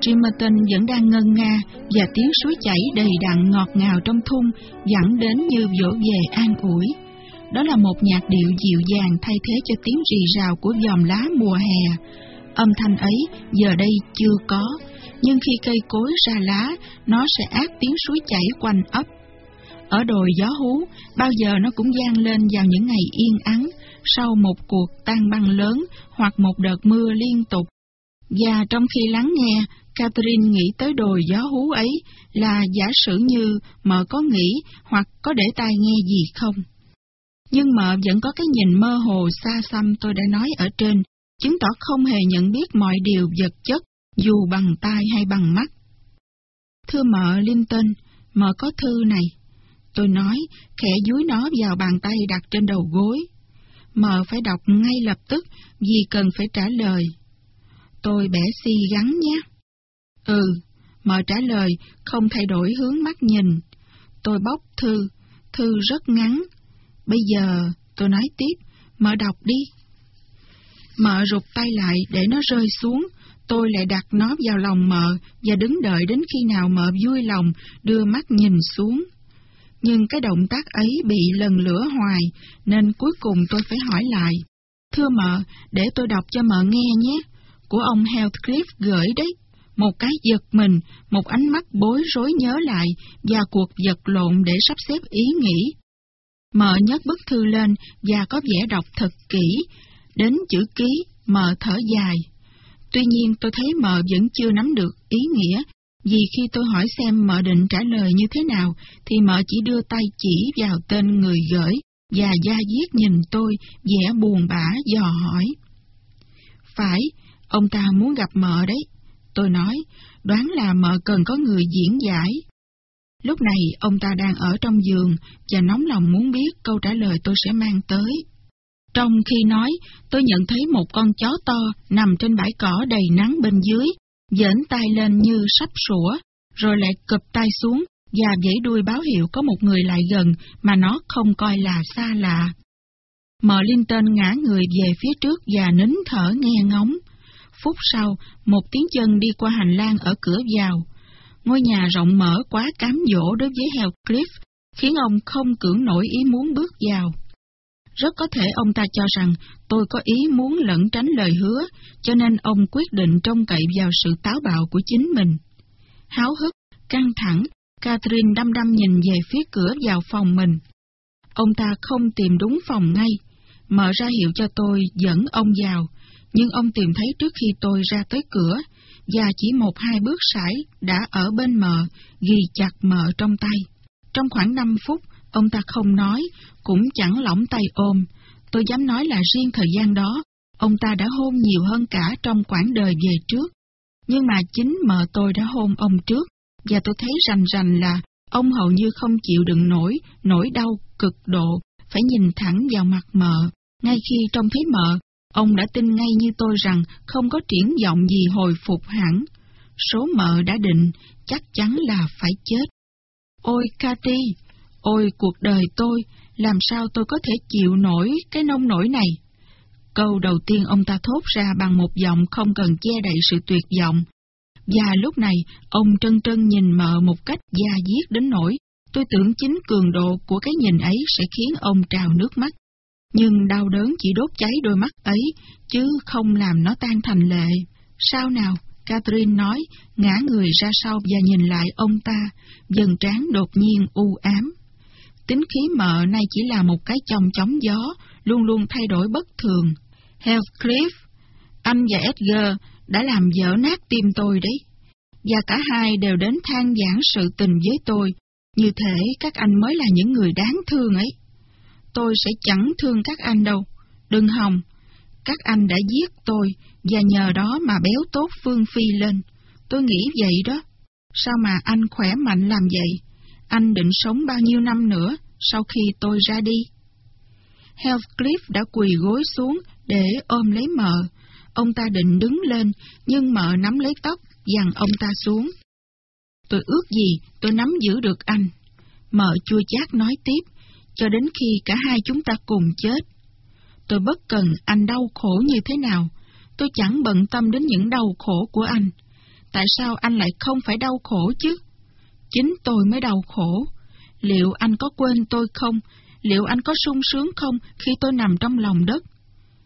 Trimerton vẫn đang ngân nga và tiếng suối chảy đầy đặn ngọt ngào trong thung dẫn đến như vỗ về an ủi. Đó là một nhạc điệu dịu dàng thay thế cho tiếng rì rào của dòm lá mùa hè. Âm thanh ấy giờ đây chưa có, nhưng khi cây cối ra lá, nó sẽ át tiếng suối chảy quanh ấp. Ở đồi gió hú, bao giờ nó cũng gian lên vào những ngày yên ắng, sau một cuộc tan băng lớn hoặc một đợt mưa liên tục và trong khi lắng nghe, Catherine nghĩ tới đồi gió hú ấy là giả sử như mợ có nghĩ hoặc có để tai nghe gì không. Nhưng mợ vẫn có cái nhìn mơ hồ xa xăm tôi đã nói ở trên, chứng tỏ không hề nhận biết mọi điều vật chất, dù bằng tai hay bằng mắt. Thưa mợ Linton, mợ có thư này. Tôi nói, khẽ dúi nó vào bàn tay đặt trên đầu gối. Mợ phải đọc ngay lập tức vì cần phải trả lời. Tôi bẻ si gắn nhé. Ừ, mợ trả lời, không thay đổi hướng mắt nhìn. Tôi bóc thư, thư rất ngắn. Bây giờ, tôi nói tiếp, mở đọc đi. Mợ rụt tay lại để nó rơi xuống, tôi lại đặt nó vào lòng mợ và đứng đợi đến khi nào mợ vui lòng đưa mắt nhìn xuống. Nhưng cái động tác ấy bị lần lửa hoài, nên cuối cùng tôi phải hỏi lại. Thưa mợ, để tôi đọc cho mợ nghe nhé của ông Heathcliff gửi đấy. Một cái giật mình, một ánh mắt bối rối nhớ lại và cuộc giật lộn để sắp xếp ý nghĩ. Mở nhấc bức thư lên và có vẻ đọc thật kỹ, đến chữ ký, mờ thở dài. Tuy nhiên tôi thấy mờ vẫn chưa nắm được ý nghĩa, vì khi tôi hỏi xem mợ định trả lời như thế nào, thì mợ chỉ đưa tay chỉ vào tên người gửi, và da diết nhìn tôi, vẻ buồn bã dò hỏi. Phải, ông ta muốn gặp mợ đấy. Tôi nói, đoán là mợ cần có người diễn giải. Lúc này ông ta đang ở trong giường và nóng lòng muốn biết câu trả lời tôi sẽ mang tới. Trong khi nói, tôi nhận thấy một con chó to nằm trên bãi cỏ đầy nắng bên dưới, dễn tay lên như sắp sủa, rồi lại cụp tay xuống và dãy đuôi báo hiệu có một người lại gần mà nó không coi là xa lạ. Mờ Linton ngã người về phía trước và nín thở nghe ngóng. Phút sau, một tiếng chân đi qua hành lang ở cửa vào. Ngôi nhà rộng mở quá cám dỗ đối với Heathcliff, khiến ông không cưỡng nổi ý muốn bước vào. Rất có thể ông ta cho rằng tôi có ý muốn lẩn tránh lời hứa, cho nên ông quyết định trông cậy vào sự táo bạo của chính mình. Háo hức, căng thẳng, Catherine đăm đăm nhìn về phía cửa vào phòng mình. Ông ta không tìm đúng phòng ngay, mở ra hiệu cho tôi dẫn ông vào, nhưng ông tìm thấy trước khi tôi ra tới cửa, và chỉ một hai bước sải đã ở bên mờ, ghi chặt mờ trong tay. Trong khoảng năm phút, ông ta không nói, cũng chẳng lỏng tay ôm. Tôi dám nói là riêng thời gian đó, ông ta đã hôn nhiều hơn cả trong quãng đời về trước. Nhưng mà chính mờ tôi đã hôn ông trước, và tôi thấy rành rành là ông hầu như không chịu đựng nổi, nỗi đau cực độ, phải nhìn thẳng vào mặt mờ Ngay khi trông thấy mờ ông đã tin ngay như tôi rằng không có triển vọng gì hồi phục hẳn. Số mợ đã định, chắc chắn là phải chết. Ôi Cathy, ôi cuộc đời tôi, làm sao tôi có thể chịu nổi cái nông nổi này? Câu đầu tiên ông ta thốt ra bằng một giọng không cần che đậy sự tuyệt vọng. Và lúc này, ông trân trân nhìn mợ một cách da diết đến nỗi, tôi tưởng chính cường độ của cái nhìn ấy sẽ khiến ông trào nước mắt. Nhưng đau đớn chỉ đốt cháy đôi mắt ấy, chứ không làm nó tan thành lệ. Sao nào? Catherine nói, ngã người ra sau và nhìn lại ông ta, dần trán đột nhiên u ám. Tính khí mợ nay chỉ là một cái chồng chóng gió, luôn luôn thay đổi bất thường. Heathcliff, anh và Edgar đã làm dở nát tim tôi đấy. Và cả hai đều đến than giảng sự tình với tôi, như thể các anh mới là những người đáng thương ấy. Tôi sẽ chẳng thương các anh đâu, đừng hòng. Các anh đã giết tôi, và nhờ đó mà béo tốt Phương Phi lên. Tôi nghĩ vậy đó. Sao mà anh khỏe mạnh làm vậy? Anh định sống bao nhiêu năm nữa sau khi tôi ra đi? Heathcliff đã quỳ gối xuống để ôm lấy mợ. Ông ta định đứng lên, nhưng mợ nắm lấy tóc, dằn ông ta xuống. Tôi ước gì tôi nắm giữ được anh. Mợ chua chát nói tiếp, cho đến khi cả hai chúng ta cùng chết. Tôi bất cần anh đau khổ như thế nào, tôi chẳng bận tâm đến những đau khổ của anh. Tại sao anh lại không phải đau khổ chứ? Chính tôi mới đau khổ. Liệu anh có quên tôi không? Liệu anh có sung sướng không khi tôi nằm trong lòng đất?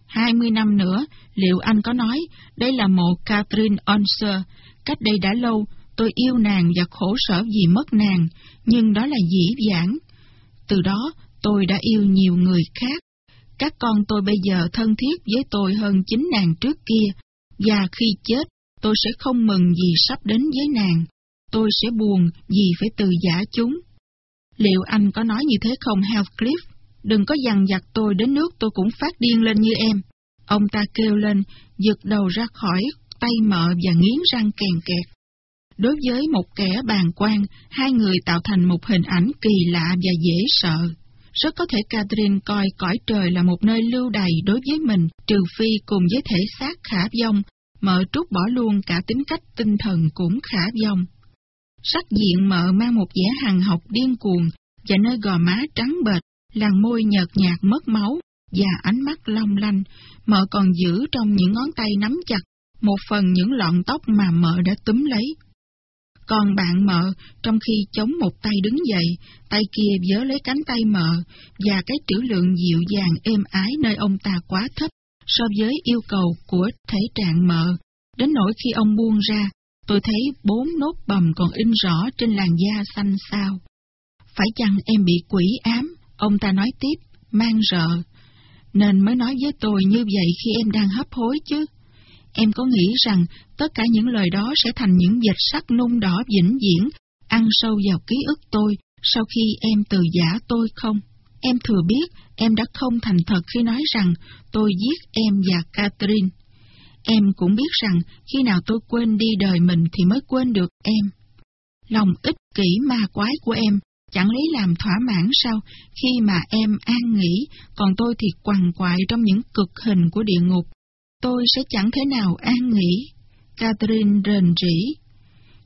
Hai mươi năm nữa, liệu anh có nói, đây là mộ Catherine Onser, cách đây đã lâu, tôi yêu nàng và khổ sở vì mất nàng, nhưng đó là dĩ dãn. Từ đó, tôi đã yêu nhiều người khác. Các con tôi bây giờ thân thiết với tôi hơn chính nàng trước kia, và khi chết, tôi sẽ không mừng gì sắp đến với nàng. Tôi sẽ buồn vì phải từ giả chúng. Liệu anh có nói như thế không Heathcliff? Đừng có dằn vặt tôi đến nước tôi cũng phát điên lên như em. Ông ta kêu lên, giật đầu ra khỏi tay mợ và nghiến răng kèn kẹt. Đối với một kẻ bàn quan, hai người tạo thành một hình ảnh kỳ lạ và dễ sợ. Rất có thể Catherine coi cõi trời là một nơi lưu đày đối với mình, trừ phi cùng với thể xác khả dông, mợ trút bỏ luôn cả tính cách tinh thần cũng khả dông. Sắc diện mợ mang một vẻ hằng học điên cuồng, và nơi gò má trắng bệch, làn môi nhợt nhạt mất máu, và ánh mắt long lanh, mợ còn giữ trong những ngón tay nắm chặt một phần những lọn tóc mà mợ đã túm lấy. Còn bạn mợ, trong khi chống một tay đứng dậy, tay kia vớ lấy cánh tay mợ, và cái trữ lượng dịu dàng êm ái nơi ông ta quá thấp so với yêu cầu của thể trạng mợ. Đến nỗi khi ông buông ra, tôi thấy bốn nốt bầm còn in rõ trên làn da xanh xao. Phải chăng em bị quỷ ám? Ông ta nói tiếp, mang rợ. Nên mới nói với tôi như vậy khi em đang hấp hối chứ. Em có nghĩ rằng tất cả những lời đó sẽ thành những dịch sắc nung đỏ vĩnh viễn, ăn sâu vào ký ức tôi sau khi em từ giả tôi không? Em thừa biết em đã không thành thật khi nói rằng tôi giết em và Catherine. Em cũng biết rằng khi nào tôi quên đi đời mình thì mới quên được em. Lòng ích kỷ ma quái của em chẳng lấy làm thỏa mãn sao khi mà em an nghỉ, còn tôi thì quằn quại trong những cực hình của địa ngục. Tôi sẽ chẳng thể nào an nghỉ. Catherine rền rỉ.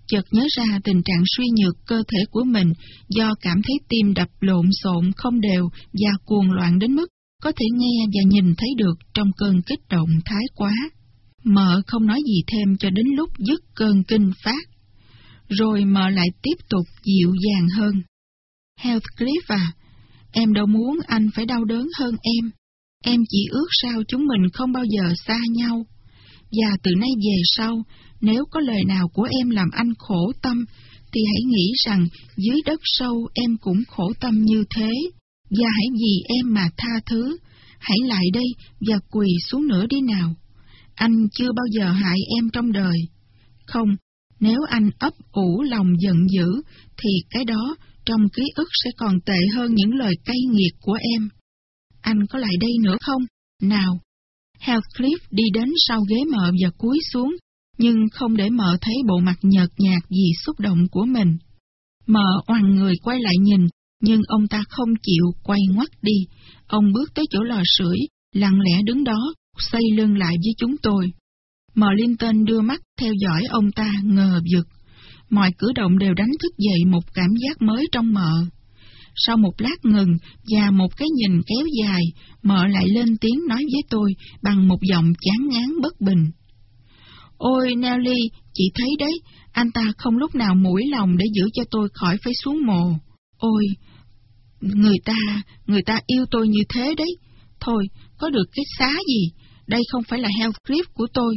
Chợt nhớ ra tình trạng suy nhược cơ thể của mình do cảm thấy tim đập lộn xộn không đều và cuồng loạn đến mức có thể nghe và nhìn thấy được trong cơn kích động thái quá. Mợ không nói gì thêm cho đến lúc dứt cơn kinh phát. Rồi mợ lại tiếp tục dịu dàng hơn. Heathcliff à, em đâu muốn anh phải đau đớn hơn em. Em chỉ ước sao chúng mình không bao giờ xa nhau. Và từ nay về sau, nếu có lời nào của em làm anh khổ tâm, thì hãy nghĩ rằng dưới đất sâu em cũng khổ tâm như thế. Và hãy vì em mà tha thứ, hãy lại đây và quỳ xuống nữa đi nào. Anh chưa bao giờ hại em trong đời. Không, nếu anh ấp ủ lòng giận dữ, thì cái đó trong ký ức sẽ còn tệ hơn những lời cay nghiệt của em. Anh có lại đây nữa không? Nào! Heathcliff đi đến sau ghế mợ và cúi xuống, nhưng không để mợ thấy bộ mặt nhợt nhạt vì xúc động của mình. Mợ oằn người quay lại nhìn, nhưng ông ta không chịu quay ngoắt đi. Ông bước tới chỗ lò sưởi, lặng lẽ đứng đó, xoay lưng lại với chúng tôi. Mợ Linton đưa mắt theo dõi ông ta ngờ vực. Mọi cử động đều đánh thức dậy một cảm giác mới trong mợ. Sau một lát ngừng và một cái nhìn kéo dài, mợ lại lên tiếng nói với tôi bằng một giọng chán ngán bất bình. Ôi Nelly, chị thấy đấy, anh ta không lúc nào mũi lòng để giữ cho tôi khỏi phải xuống mồ. Ôi, người ta, người ta yêu tôi như thế đấy. Thôi, có được cái xá gì, đây không phải là Heathcliff của tôi.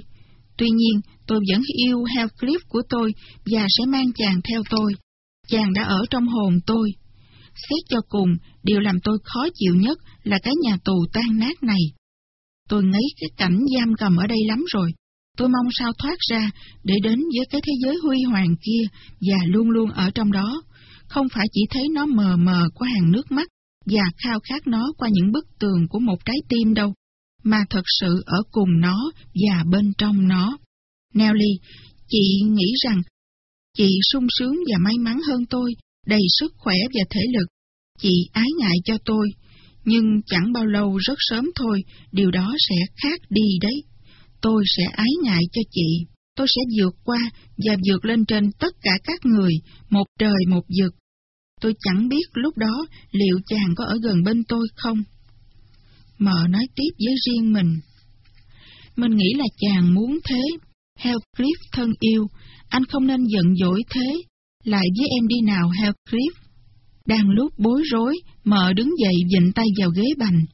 Tuy nhiên, tôi vẫn yêu Heathcliff của tôi và sẽ mang chàng theo tôi. Chàng đã ở trong hồn tôi. Xét cho cùng, điều làm tôi khó chịu nhất là cái nhà tù tan nát này. Tôi ngấy cái cảnh giam cầm ở đây lắm rồi. Tôi mong sao thoát ra để đến với cái thế giới huy hoàng kia và luôn luôn ở trong đó. Không phải chỉ thấy nó mờ mờ qua hàng nước mắt và khao khát nó qua những bức tường của một trái tim đâu, mà thật sự ở cùng nó và bên trong nó. Nelly, chị nghĩ rằng chị sung sướng và may mắn hơn tôi, đầy sức khỏe và thể lực. Chị ái ngại cho tôi, nhưng chẳng bao lâu rất sớm thôi, điều đó sẽ khác đi đấy. Tôi sẽ ái ngại cho chị, tôi sẽ vượt qua và vượt lên trên tất cả các người, một trời một vực. Tôi chẳng biết lúc đó liệu chàng có ở gần bên tôi không. Mợ nói tiếp với riêng mình. Mình nghĩ là chàng muốn thế. Heathcliff thân yêu, anh không nên giận dỗi thế. Lại với em đi nào Heathcliff. Đang lúc bối rối, mợ đứng dậy dịnh tay vào ghế bành.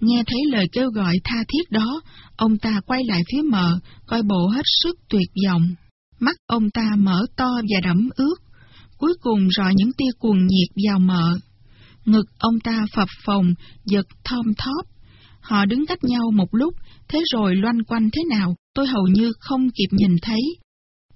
Nghe thấy lời kêu gọi tha thiết đó, ông ta quay lại phía mợ, coi bộ hết sức tuyệt vọng. Mắt ông ta mở to và đẫm ướt, cuối cùng rọi những tia cuồng nhiệt vào mợ. Ngực ông ta phập phồng, giật thom thóp. Họ đứng cách nhau một lúc, thế rồi loanh quanh thế nào, tôi hầu như không kịp nhìn thấy.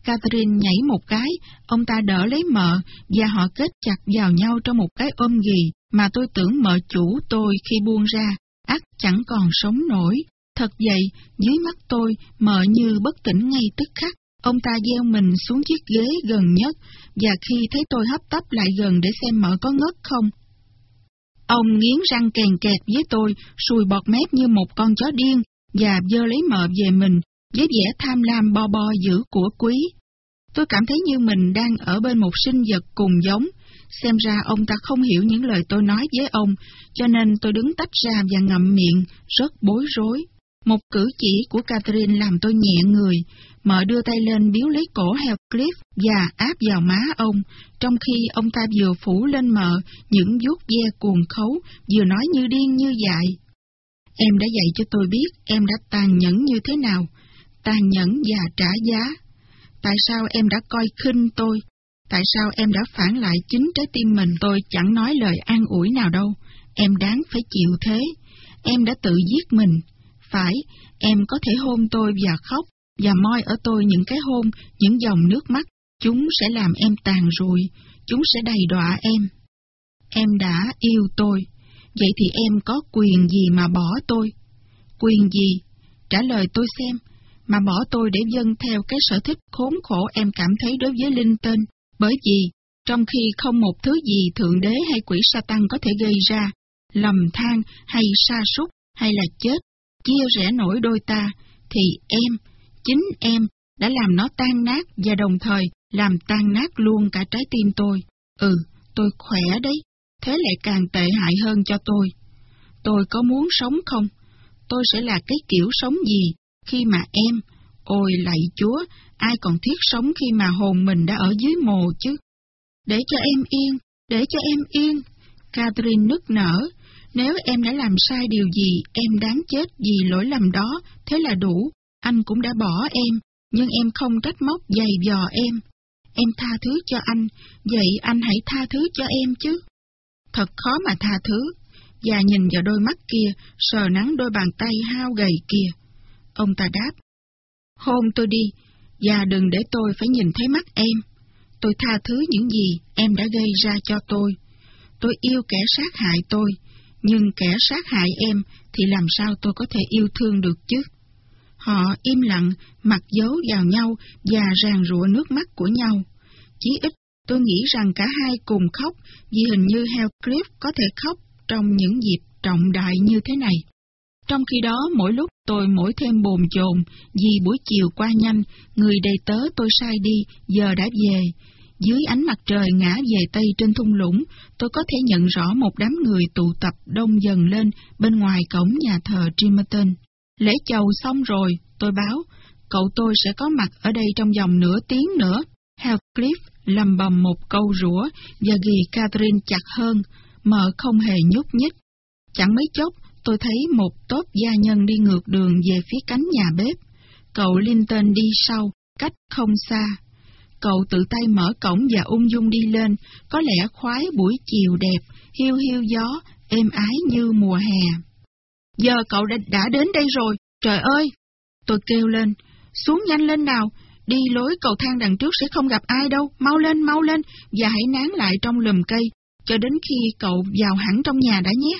Catherine nhảy một cái, ông ta đỡ lấy mợ, và họ kết chặt vào nhau trong một cái ôm ghì mà tôi tưởng mợ chủ tôi khi buông ra, ắt chẳng còn sống nổi. Thật vậy, dưới mắt tôi, mợ như bất tỉnh ngay tức khắc. Ông ta gieo mình xuống chiếc ghế gần nhất, và khi thấy tôi hấp tấp lại gần để xem mợ có ngất không. Ông nghiến răng kèn kẹt với tôi, sùi bọt mép như một con chó điên, và dơ lấy mợ về mình, với vẻ tham lam bo bo giữ của quý. Tôi cảm thấy như mình đang ở bên một sinh vật cùng giống, xem ra ông ta không hiểu những lời tôi nói với ông, cho nên tôi đứng tách ra và ngậm miệng, rất bối rối. Một cử chỉ của Catherine làm tôi nhẹ người, mợ đưa tay lên biếu lấy cổ Heathcliff và áp vào má ông, trong khi ông ta vừa phủ lên mợ những vuốt ve cuồng khấu, vừa nói như điên như dại. Em đã dạy cho tôi biết em đã tàn nhẫn như thế nào, tàn nhẫn và trả giá. Tại sao em đã coi khinh tôi? Tại sao em đã phản lại chính trái tim mình? Tôi chẳng nói lời an ủi nào đâu. Em đáng phải chịu thế. Em đã tự giết mình. Phải, em có thể hôn tôi và khóc, và moi ở tôi những cái hôn, những dòng nước mắt. Chúng sẽ làm em tàn rùi, chúng sẽ đầy đọa em. Em đã yêu tôi, vậy thì em có quyền gì mà bỏ tôi? Quyền gì? Trả lời tôi xem, mà bỏ tôi để dâng theo cái sở thích khốn khổ em cảm thấy đối với linh tên. Bởi vì, trong khi không một thứ gì Thượng Đế hay quỷ sa tăng có thể gây ra, lầm than hay sa sút hay là chết, chia rẽ nổi đôi ta, thì em, chính em, đã làm nó tan nát và đồng thời làm tan nát luôn cả trái tim tôi. Ừ, tôi khỏe đấy, thế lại càng tệ hại hơn cho tôi. Tôi có muốn sống không? Tôi sẽ là cái kiểu sống gì khi mà em, ôi lạy Chúa, ai còn thiết sống khi mà hồn mình đã ở dưới mồ chứ? Để cho em yên, để cho em yên. Catherine nức nở, nếu em đã làm sai điều gì, em đáng chết vì lỗi lầm đó, thế là đủ. Anh cũng đã bỏ em, nhưng em không trách móc dày dò em. Em tha thứ cho anh, vậy anh hãy tha thứ cho em chứ. Thật khó mà tha thứ, và nhìn vào đôi mắt kia, sờ nắng đôi bàn tay hao gầy kia. Ông ta đáp, Hôn tôi đi, và đừng để tôi phải nhìn thấy mắt em. Tôi tha thứ những gì em đã gây ra cho tôi. Tôi yêu kẻ sát hại tôi, nhưng kẻ sát hại em thì làm sao tôi có thể yêu thương được chứ? Họ im lặng, mặt giấu vào nhau và ràng rụa nước mắt của nhau. Chí ít, tôi nghĩ rằng cả hai cùng khóc, vì hình như Hellcliff có thể khóc trong những dịp trọng đại như thế này. Trong khi đó, mỗi lúc tôi mỗi thêm bồn chồn, vì buổi chiều qua nhanh, người đầy tớ tôi sai đi, giờ đã về. Dưới ánh mặt trời ngã về tây trên thung lũng, tôi có thể nhận rõ một đám người tụ tập đông dần lên bên ngoài cổng nhà thờ Trimerton. Lễ chầu xong rồi, tôi báo, cậu tôi sẽ có mặt ở đây trong vòng nửa tiếng nữa. Heathcliff lầm bầm một câu rủa và ghi Catherine chặt hơn, mờ không hề nhúc nhích. Chẳng mấy chốc, tôi thấy một tốp gia nhân đi ngược đường về phía cánh nhà bếp. Cậu Linton đi sau, cách không xa. Cậu tự tay mở cổng và ung dung đi lên, có lẽ khoái buổi chiều đẹp, hiu hiu gió, êm ái như mùa hè. Giờ cậu đã, đã đến đây rồi, trời ơi! Tôi kêu lên, xuống nhanh lên nào, đi lối cầu thang đằng trước sẽ không gặp ai đâu, mau lên, mau lên, và hãy nán lại trong lùm cây, cho đến khi cậu vào hẳn trong nhà đã nhé.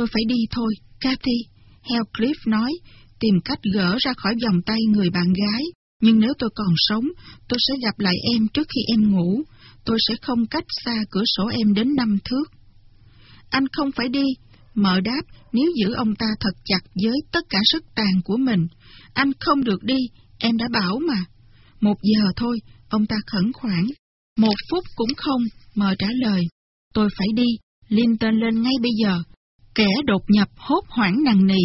Tôi phải đi thôi, Cathy, Hellcliff nói, tìm cách gỡ ra khỏi vòng tay người bạn gái. Nhưng nếu tôi còn sống, tôi sẽ gặp lại em trước khi em ngủ. Tôi sẽ không cách xa cửa sổ em đến năm thước. Anh không phải đi, Mợ đáp nếu giữ ông ta thật chặt với tất cả sức tàn của mình. Anh không được đi, em đã bảo mà. Một giờ thôi, ông ta khẩn khoản. Một phút cũng không, mờ trả lời. Tôi phải đi, Linton lên ngay bây giờ. Kẻ đột nhập hốt hoảng nằng nì.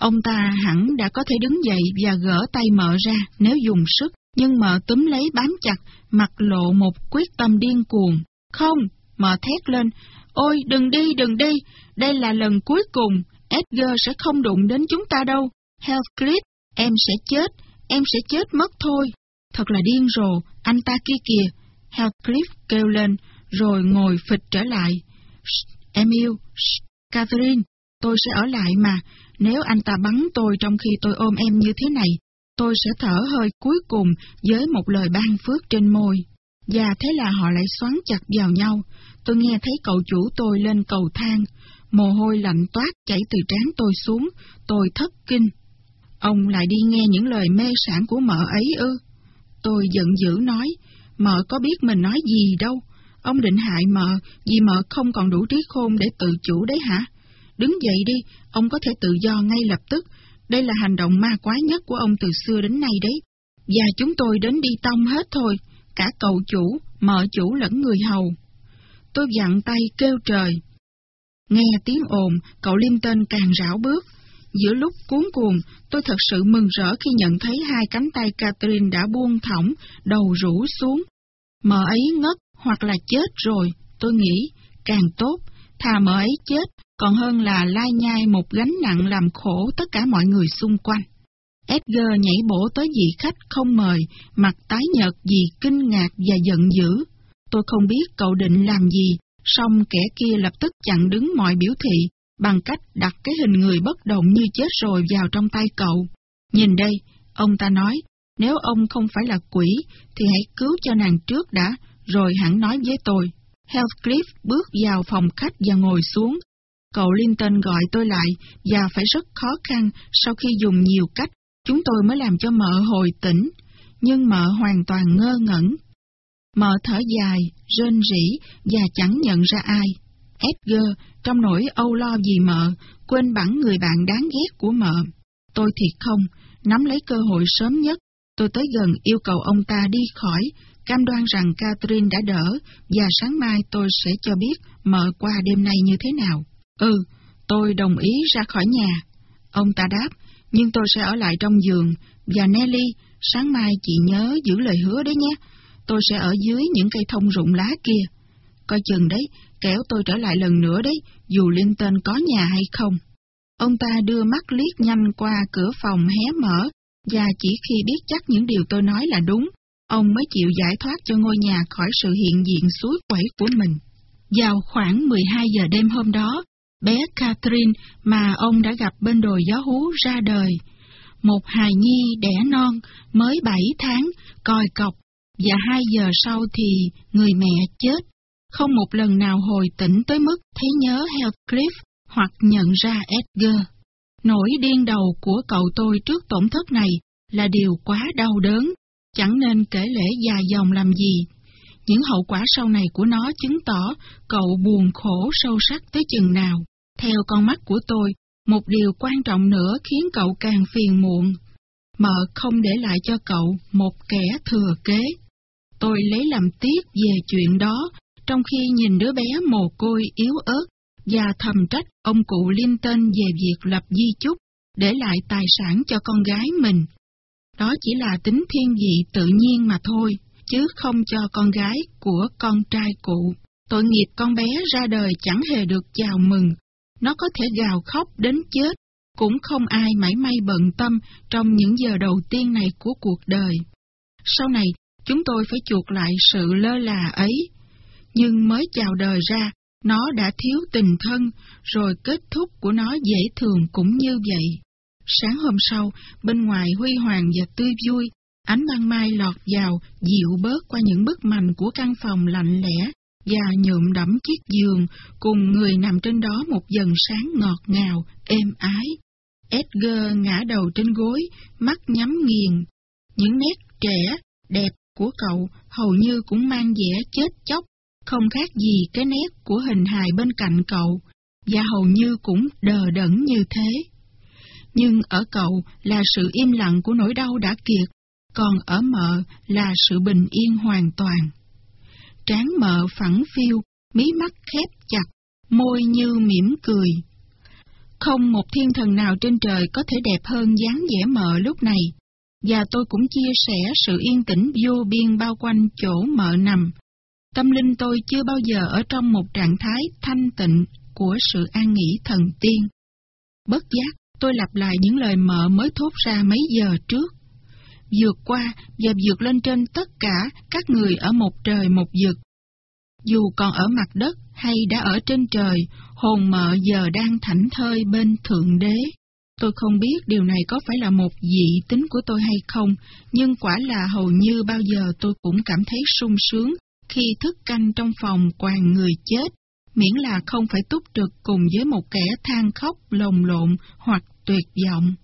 Ông ta hẳn đã có thể đứng dậy và gỡ tay mợ ra nếu dùng sức, nhưng mợ túm lấy bám chặt, mặt lộ một quyết tâm điên cuồng. Không, mợ thét lên, ôi đừng đi, đừng đi, đây là lần cuối cùng, Edgar sẽ không đụng đến chúng ta đâu. Heathcliff, em sẽ chết, em sẽ chết mất thôi. Thật là điên rồ, anh ta kia kìa. Heathcliff kêu lên, rồi ngồi phịch trở lại. Shh, em yêu, shh, Catherine, tôi sẽ ở lại mà. Nếu anh ta bắn tôi trong khi tôi ôm em như thế này, tôi sẽ thở hơi cuối cùng với một lời ban phước trên môi. Và thế là họ lại xoắn chặt vào nhau. Tôi nghe thấy cậu chủ tôi lên cầu thang. Mồ hôi lạnh toát chảy từ trán tôi xuống, tôi thất kinh. Ông lại đi nghe những lời mê sản của mợ ấy ư? Tôi giận dữ nói, mợ có biết mình nói gì đâu. Ông định hại mợ vì mợ không còn đủ trí khôn để tự chủ đấy hả? Đứng dậy đi, ông có thể tự do ngay lập tức. Đây là hành động ma quái nhất của ông từ xưa đến nay đấy. Và chúng tôi đến đi tông hết thôi, cả cậu chủ, mợ chủ lẫn người hầu. Tôi dặn tay kêu trời. Nghe tiếng ồn, cậu Linton càng rảo bước. Giữa lúc cuốn cuồng, tôi thật sự mừng rỡ khi nhận thấy hai cánh tay Catherine đã buông thõng, đầu rũ xuống. Mợ ấy ngất hoặc là chết rồi, tôi nghĩ, càng tốt, thà mợ ấy chết, còn hơn là lai nhai một gánh nặng làm khổ tất cả mọi người xung quanh. Edgar nhảy bổ tới vị khách không mời, mặt tái nhợt vì kinh ngạc và giận dữ. Tôi không biết cậu định làm gì, song kẻ kia lập tức chặn đứng mọi biểu thị bằng cách đặt cái hình người bất động như chết rồi vào trong tay cậu. Nhìn đây, ông ta nói, nếu ông không phải là quỷ, thì hãy cứu cho nàng trước đã, rồi hẳn nói với tôi. Heathcliff bước vào phòng khách và ngồi xuống. Cậu Linton gọi tôi lại và phải rất khó khăn sau khi dùng nhiều cách Chúng tôi mới làm cho mợ hồi tỉnh, nhưng mợ hoàn toàn ngơ ngẩn. Mợ thở dài, rên rỉ và chẳng nhận ra ai. Edgar, trong nỗi âu lo vì mợ, quên bẵng người bạn đáng ghét của mợ. Tôi thiệt không, nắm lấy cơ hội sớm nhất, tôi tới gần yêu cầu ông ta đi khỏi, cam đoan rằng Catherine đã đỡ, và sáng mai tôi sẽ cho biết mợ qua đêm nay như thế nào. Ừ, tôi đồng ý ra khỏi nhà. Ông ta đáp, nhưng tôi sẽ ở lại trong giường, và Nelly, sáng mai chị nhớ giữ lời hứa đấy nhé, tôi sẽ ở dưới những cây thông rụng lá kia. Coi chừng đấy, kéo tôi trở lại lần nữa đấy, dù Linton có nhà hay không. Ông ta đưa mắt liếc nhanh qua cửa phòng hé mở, và chỉ khi biết chắc những điều tôi nói là đúng, ông mới chịu giải thoát cho ngôi nhà khỏi sự hiện diện suối quẩy của mình. Vào khoảng 12 giờ đêm hôm đó, bé Catherine mà ông đã gặp bên đồi gió hú ra đời. Một hài nhi đẻ non, mới 7 tháng, còi cọc, và hai giờ sau thì người mẹ chết. Không một lần nào hồi tỉnh tới mức thấy nhớ Heathcliff hoặc nhận ra Edgar. Nỗi điên đầu của cậu tôi trước tổn thất này là điều quá đau đớn, chẳng nên kể lễ dài dòng làm gì. Những hậu quả sau này của nó chứng tỏ cậu buồn khổ sâu sắc tới chừng nào. Theo con mắt của tôi, một điều quan trọng nữa khiến cậu càng phiền muộn. Mợ không để lại cho cậu một kẻ thừa kế. Tôi lấy làm tiếc về chuyện đó, trong khi nhìn đứa bé mồ côi yếu ớt và thầm trách ông cụ Linton về việc lập di chúc để lại tài sản cho con gái mình. Đó chỉ là tính thiên vị tự nhiên mà thôi, chứ không cho con gái của con trai cụ. Tội nghiệp con bé ra đời chẳng hề được chào mừng, nó có thể gào khóc đến chết, cũng không ai mảy may bận tâm trong những giờ đầu tiên này của cuộc đời. Sau này, chúng tôi phải chuộc lại sự lơ là ấy. Nhưng mới chào đời ra, nó đã thiếu tình thân, rồi kết thúc của nó dễ thường cũng như vậy. Sáng hôm sau, bên ngoài huy hoàng và tươi vui, ánh ban mai lọt vào, dịu bớt qua những bức mành của căn phòng lạnh lẽ, và nhuộm đẫm chiếc giường, cùng người nằm trên đó một dần sáng ngọt ngào, êm ái. Edgar ngã đầu trên gối, mắt nhắm nghiền. Những nét trẻ, đẹp của cậu hầu như cũng mang vẻ chết chóc, không khác gì cái nét của hình hài bên cạnh cậu, và hầu như cũng đờ đẫn như thế. Nhưng ở cậu là sự im lặng của nỗi đau đã kiệt, còn ở mợ là sự bình yên hoàn toàn. Trán mợ phẳng phiêu, mí mắt khép chặt, môi như mỉm cười. Không một thiên thần nào trên trời có thể đẹp hơn dáng vẻ mợ lúc này, và tôi cũng chia sẻ sự yên tĩnh vô biên bao quanh chỗ mợ nằm. Tâm linh tôi chưa bao giờ ở trong một trạng thái thanh tịnh của sự an nghỉ thần tiên. Bất giác, tôi lặp lại những lời mợ mới thốt ra mấy giờ trước. Vượt qua và vượt lên trên tất cả các người ở một trời một vực. Dù còn ở mặt đất hay đã ở trên trời, hồn mợ giờ đang thảnh thơi bên Thượng Đế. Tôi không biết điều này có phải là một dị tính của tôi hay không, nhưng quả là hầu như bao giờ tôi cũng cảm thấy sung sướng khi thức canh trong phòng quàng người chết, miễn là không phải túc trực cùng với một kẻ than khóc lồng lộn hoặc tuyệt vọng.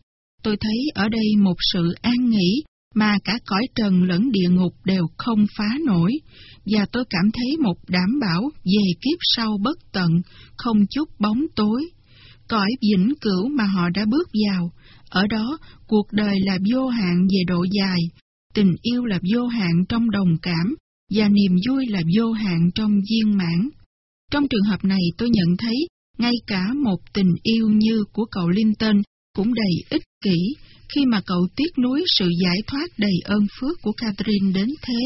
Tôi thấy ở đây một sự an nghỉ mà cả cõi trần lẫn địa ngục đều không phá nổi, và tôi cảm thấy một đảm bảo về kiếp sau bất tận, không chút bóng tối. Cõi vĩnh cửu mà họ đã bước vào, ở đó cuộc đời là vô hạn về độ dài, tình yêu là vô hạn trong đồng cảm, và niềm vui là vô hạn trong viên mãn. Trong trường hợp này tôi nhận thấy, ngay cả một tình yêu như của cậu Linton cũng đầy ích kỷ khi mà cậu tiếc nuối sự giải thoát đầy ơn phước của Catherine đến thế.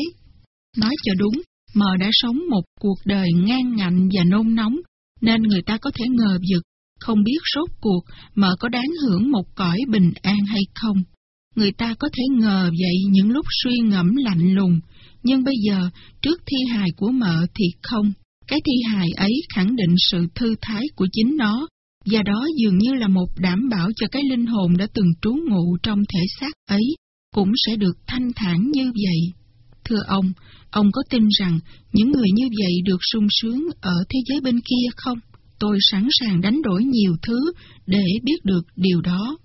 Nói cho đúng, mờ đã sống một cuộc đời ngang ngạnh và nôn nóng, nên người ta có thể ngờ vực, không biết rốt cuộc mờ có đáng hưởng một cõi bình an hay không. Người ta có thể ngờ vậy những lúc suy ngẫm lạnh lùng, nhưng bây giờ, trước thi hài của mợ thì không. Cái thi hài ấy khẳng định sự thư thái của chính nó, và đó dường như là một đảm bảo cho cái linh hồn đã từng trú ngụ trong thể xác ấy, cũng sẽ được thanh thản như vậy. Thưa ông, ông có tin rằng những người như vậy được sung sướng ở thế giới bên kia không? Tôi sẵn sàng đánh đổi nhiều thứ để biết được điều đó.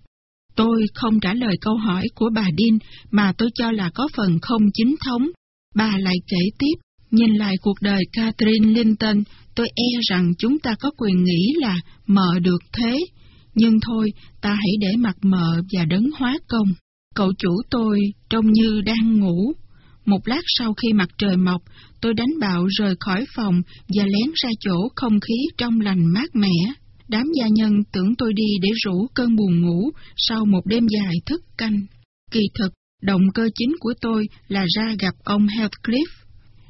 Tôi không trả lời câu hỏi của bà Dean mà tôi cho là có phần không chính thống. Bà lại kể tiếp, nhìn lại cuộc đời Catherine Linton, tôi e rằng chúng ta có quyền nghĩ là mợ được thế. Nhưng thôi, ta hãy để mặt mợ và đấng hóa công. Cậu chủ tôi trông như đang ngủ. Một lát sau khi mặt trời mọc, tôi đánh bạo rời khỏi phòng và lén ra chỗ không khí trong lành mát mẻ. Đám gia nhân tưởng tôi đi để rủ cơn buồn ngủ sau một đêm dài thức canh. Kỳ thực, động cơ chính của tôi là ra gặp ông Heathcliff.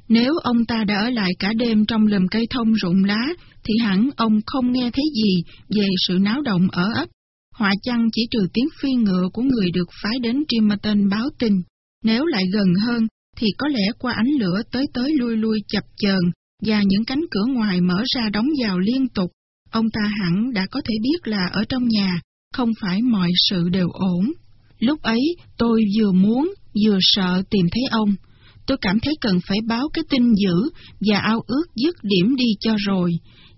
Nếu ông ta đã ở lại cả đêm trong lùm cây thông rụng lá, thì hẳn ông không nghe thấy gì về sự náo động ở ấp. Họa chăng chỉ trừ tiếng phi ngựa của người được phái đến Trimerton báo tin. Nếu lại gần hơn, thì có lẽ qua ánh lửa tới tới lui lui chập chờn và những cánh cửa ngoài mở ra đóng vào liên tục, ông ta hẳn đã có thể biết là ở trong nhà, không phải mọi sự đều ổn. Lúc ấy, tôi vừa muốn, vừa sợ tìm thấy ông. Tôi cảm thấy cần phải báo cái tin dữ và ao ước dứt điểm đi cho rồi.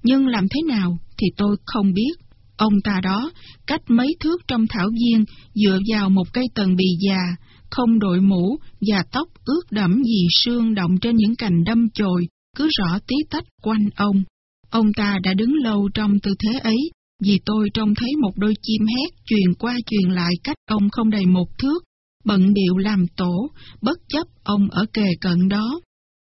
Nhưng làm thế nào thì tôi không biết. Ông ta đó, cách mấy thước trong thảo viên, dựa vào một cây tần bì già, không đội mũ và tóc ướt đẫm vì sương động trên những cành đâm chồi, cứ rõ tí tách quanh ông. Ông ta đã đứng lâu trong tư thế ấy, vì tôi trông thấy một đôi chim hét truyền qua truyền lại cách ông không đầy một thước, bận điệu làm tổ, bất chấp ông ở kề cận đó.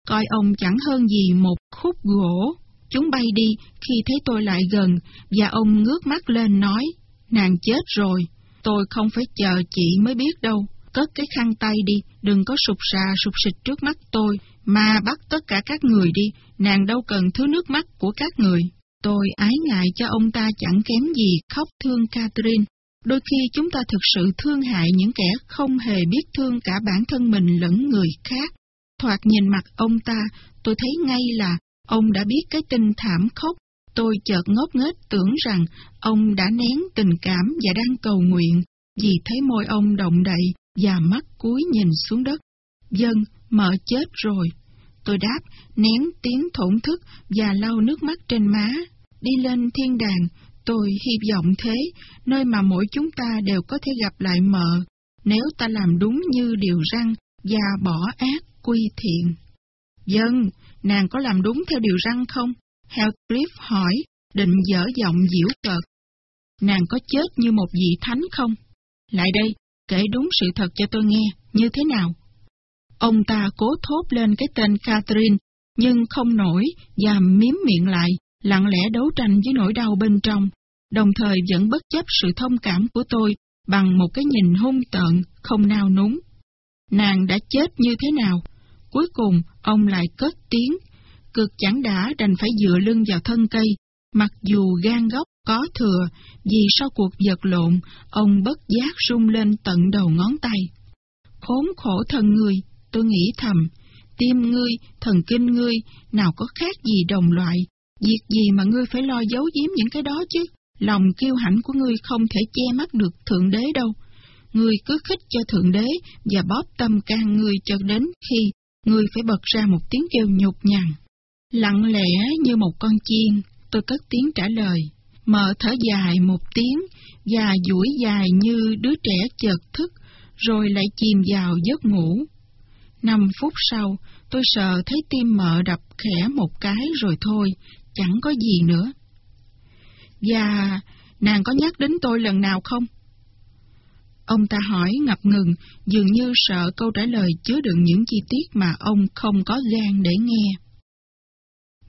Coi ông chẳng hơn gì một khúc gỗ. Chúng bay đi khi thấy tôi lại gần, và ông ngước mắt lên nói, nàng chết rồi, tôi không phải chờ chị mới biết đâu. Cất cái khăn tay đi, đừng có sụp xà sụp xịt trước mắt tôi, mà bắt tất cả các người đi, nàng đâu cần thứ nước mắt của các người. Tôi ái ngại cho ông ta chẳng kém gì khóc thương Catherine. Đôi khi chúng ta thực sự thương hại những kẻ không hề biết thương cả bản thân mình lẫn người khác. Thoạt nhìn mặt ông ta, tôi thấy ngay là ông đã biết cái tin thảm khốc. Tôi chợt ngốc nghếch tưởng rằng ông đã nén tình cảm và đang cầu nguyện, vì thấy môi ông động đậy và mắt cúi nhìn xuống đất. Dân, mợ chết rồi. Tôi đáp, nén tiếng thổn thức và lau nước mắt trên má. Đi lên thiên đàng, tôi hy vọng thế, nơi mà mỗi chúng ta đều có thể gặp lại mợ, nếu ta làm đúng như điều răng và bỏ ác quy thiện. Dân, nàng có làm đúng theo điều răng không? Heathcliff hỏi, định dở giọng diễu cợt. Nàng có chết như một vị thánh không? Lại đây, kể đúng sự thật cho tôi nghe, như thế nào? Ông ta cố thốt lên cái tên Catherine, nhưng không nổi và miếm miệng lại, lặng lẽ đấu tranh với nỗi đau bên trong, đồng thời vẫn bất chấp sự thông cảm của tôi bằng một cái nhìn hung tợn, không nao núng. Nàng đã chết như thế nào? Cuối cùng, ông lại cất tiếng, cực chẳng đã đành phải dựa lưng vào thân cây, mặc dù gan góc có thừa, vì sau cuộc vật lộn, ông bất giác rung lên tận đầu ngón tay. Khốn khổ thân người, tôi nghĩ thầm, tim ngươi, thần kinh ngươi, nào có khác gì đồng loại, việc gì mà ngươi phải lo giấu giếm những cái đó chứ, lòng kiêu hãnh của ngươi không thể che mắt được Thượng Đế đâu. Ngươi cứ khích cho Thượng Đế và bóp tâm can ngươi cho đến khi ngươi phải bật ra một tiếng kêu nhục nhằn. Lặng lẽ như một con chiên, tôi cất tiếng trả lời, mở thở dài một tiếng và duỗi dài như đứa trẻ chợt thức, rồi lại chìm vào giấc ngủ. Năm phút sau, tôi sợ thấy tim mợ đập khẽ một cái rồi thôi, chẳng có gì nữa. Và nàng có nhắc đến tôi lần nào không? Ông ta hỏi ngập ngừng, dường như sợ câu trả lời chứa đựng những chi tiết mà ông không có gan để nghe.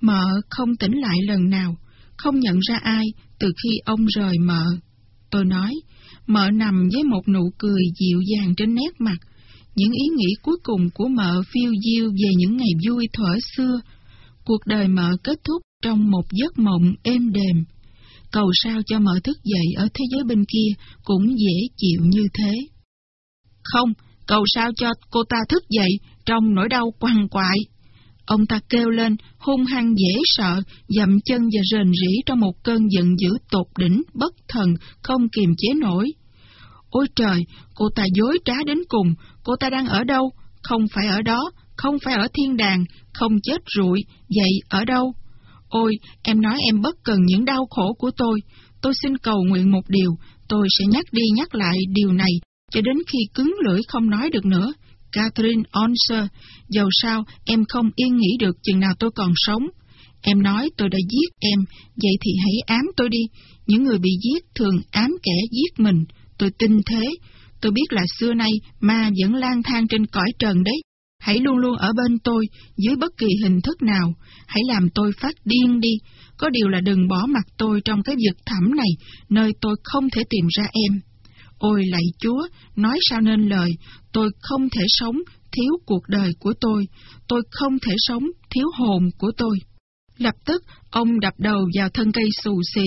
Mợ không tỉnh lại lần nào, không nhận ra ai từ khi ông rời mợ. Tôi nói, mợ nằm với một nụ cười dịu dàng trên nét mặt, những ý nghĩ cuối cùng của mợ phiêu diêu về những ngày vui thuở xưa. Cuộc đời mợ kết thúc trong một giấc mộng êm đềm. Cầu sao cho mở thức dậy ở thế giới bên kia cũng dễ chịu như thế. Không, cầu sao cho cô ta thức dậy trong nỗi đau quằn quại. Ông ta kêu lên, hung hăng dễ sợ, dậm chân và rền rỉ trong một cơn giận dữ tột đỉnh, bất thần, không kiềm chế nổi. Ôi trời, cô ta dối trá đến cùng, cô ta đang ở đâu? Không phải ở đó, không phải ở thiên đàng, không chết rụi, vậy ở đâu? Ôi, em nói em bất cần những đau khổ của tôi, tôi xin cầu nguyện một điều, Tôi sẽ nhắc đi nhắc lại điều này cho đến khi cứng lưỡi không nói được nữa. Catherine Onser, dầu sao em không yên nghĩ được chừng nào tôi còn sống. Em nói tôi đã giết em, vậy thì hãy ám tôi đi. Những người bị giết thường ám kẻ giết mình. Tôi tin thế. Tôi biết là xưa nay ma vẫn lang thang trên cõi trần đấy. Hãy luôn luôn ở bên tôi, dưới bất kỳ hình thức nào. Hãy làm tôi phát điên đi. Có điều là đừng bỏ mặt tôi trong cái vực thẳm này, nơi tôi không thể tìm ra em. Ôi lạy Chúa, nói sao nên lời, tôi không thể sống thiếu cuộc đời của tôi, tôi không thể sống thiếu hồn của tôi. Lập tức, ông đập đầu vào thân cây xù xì,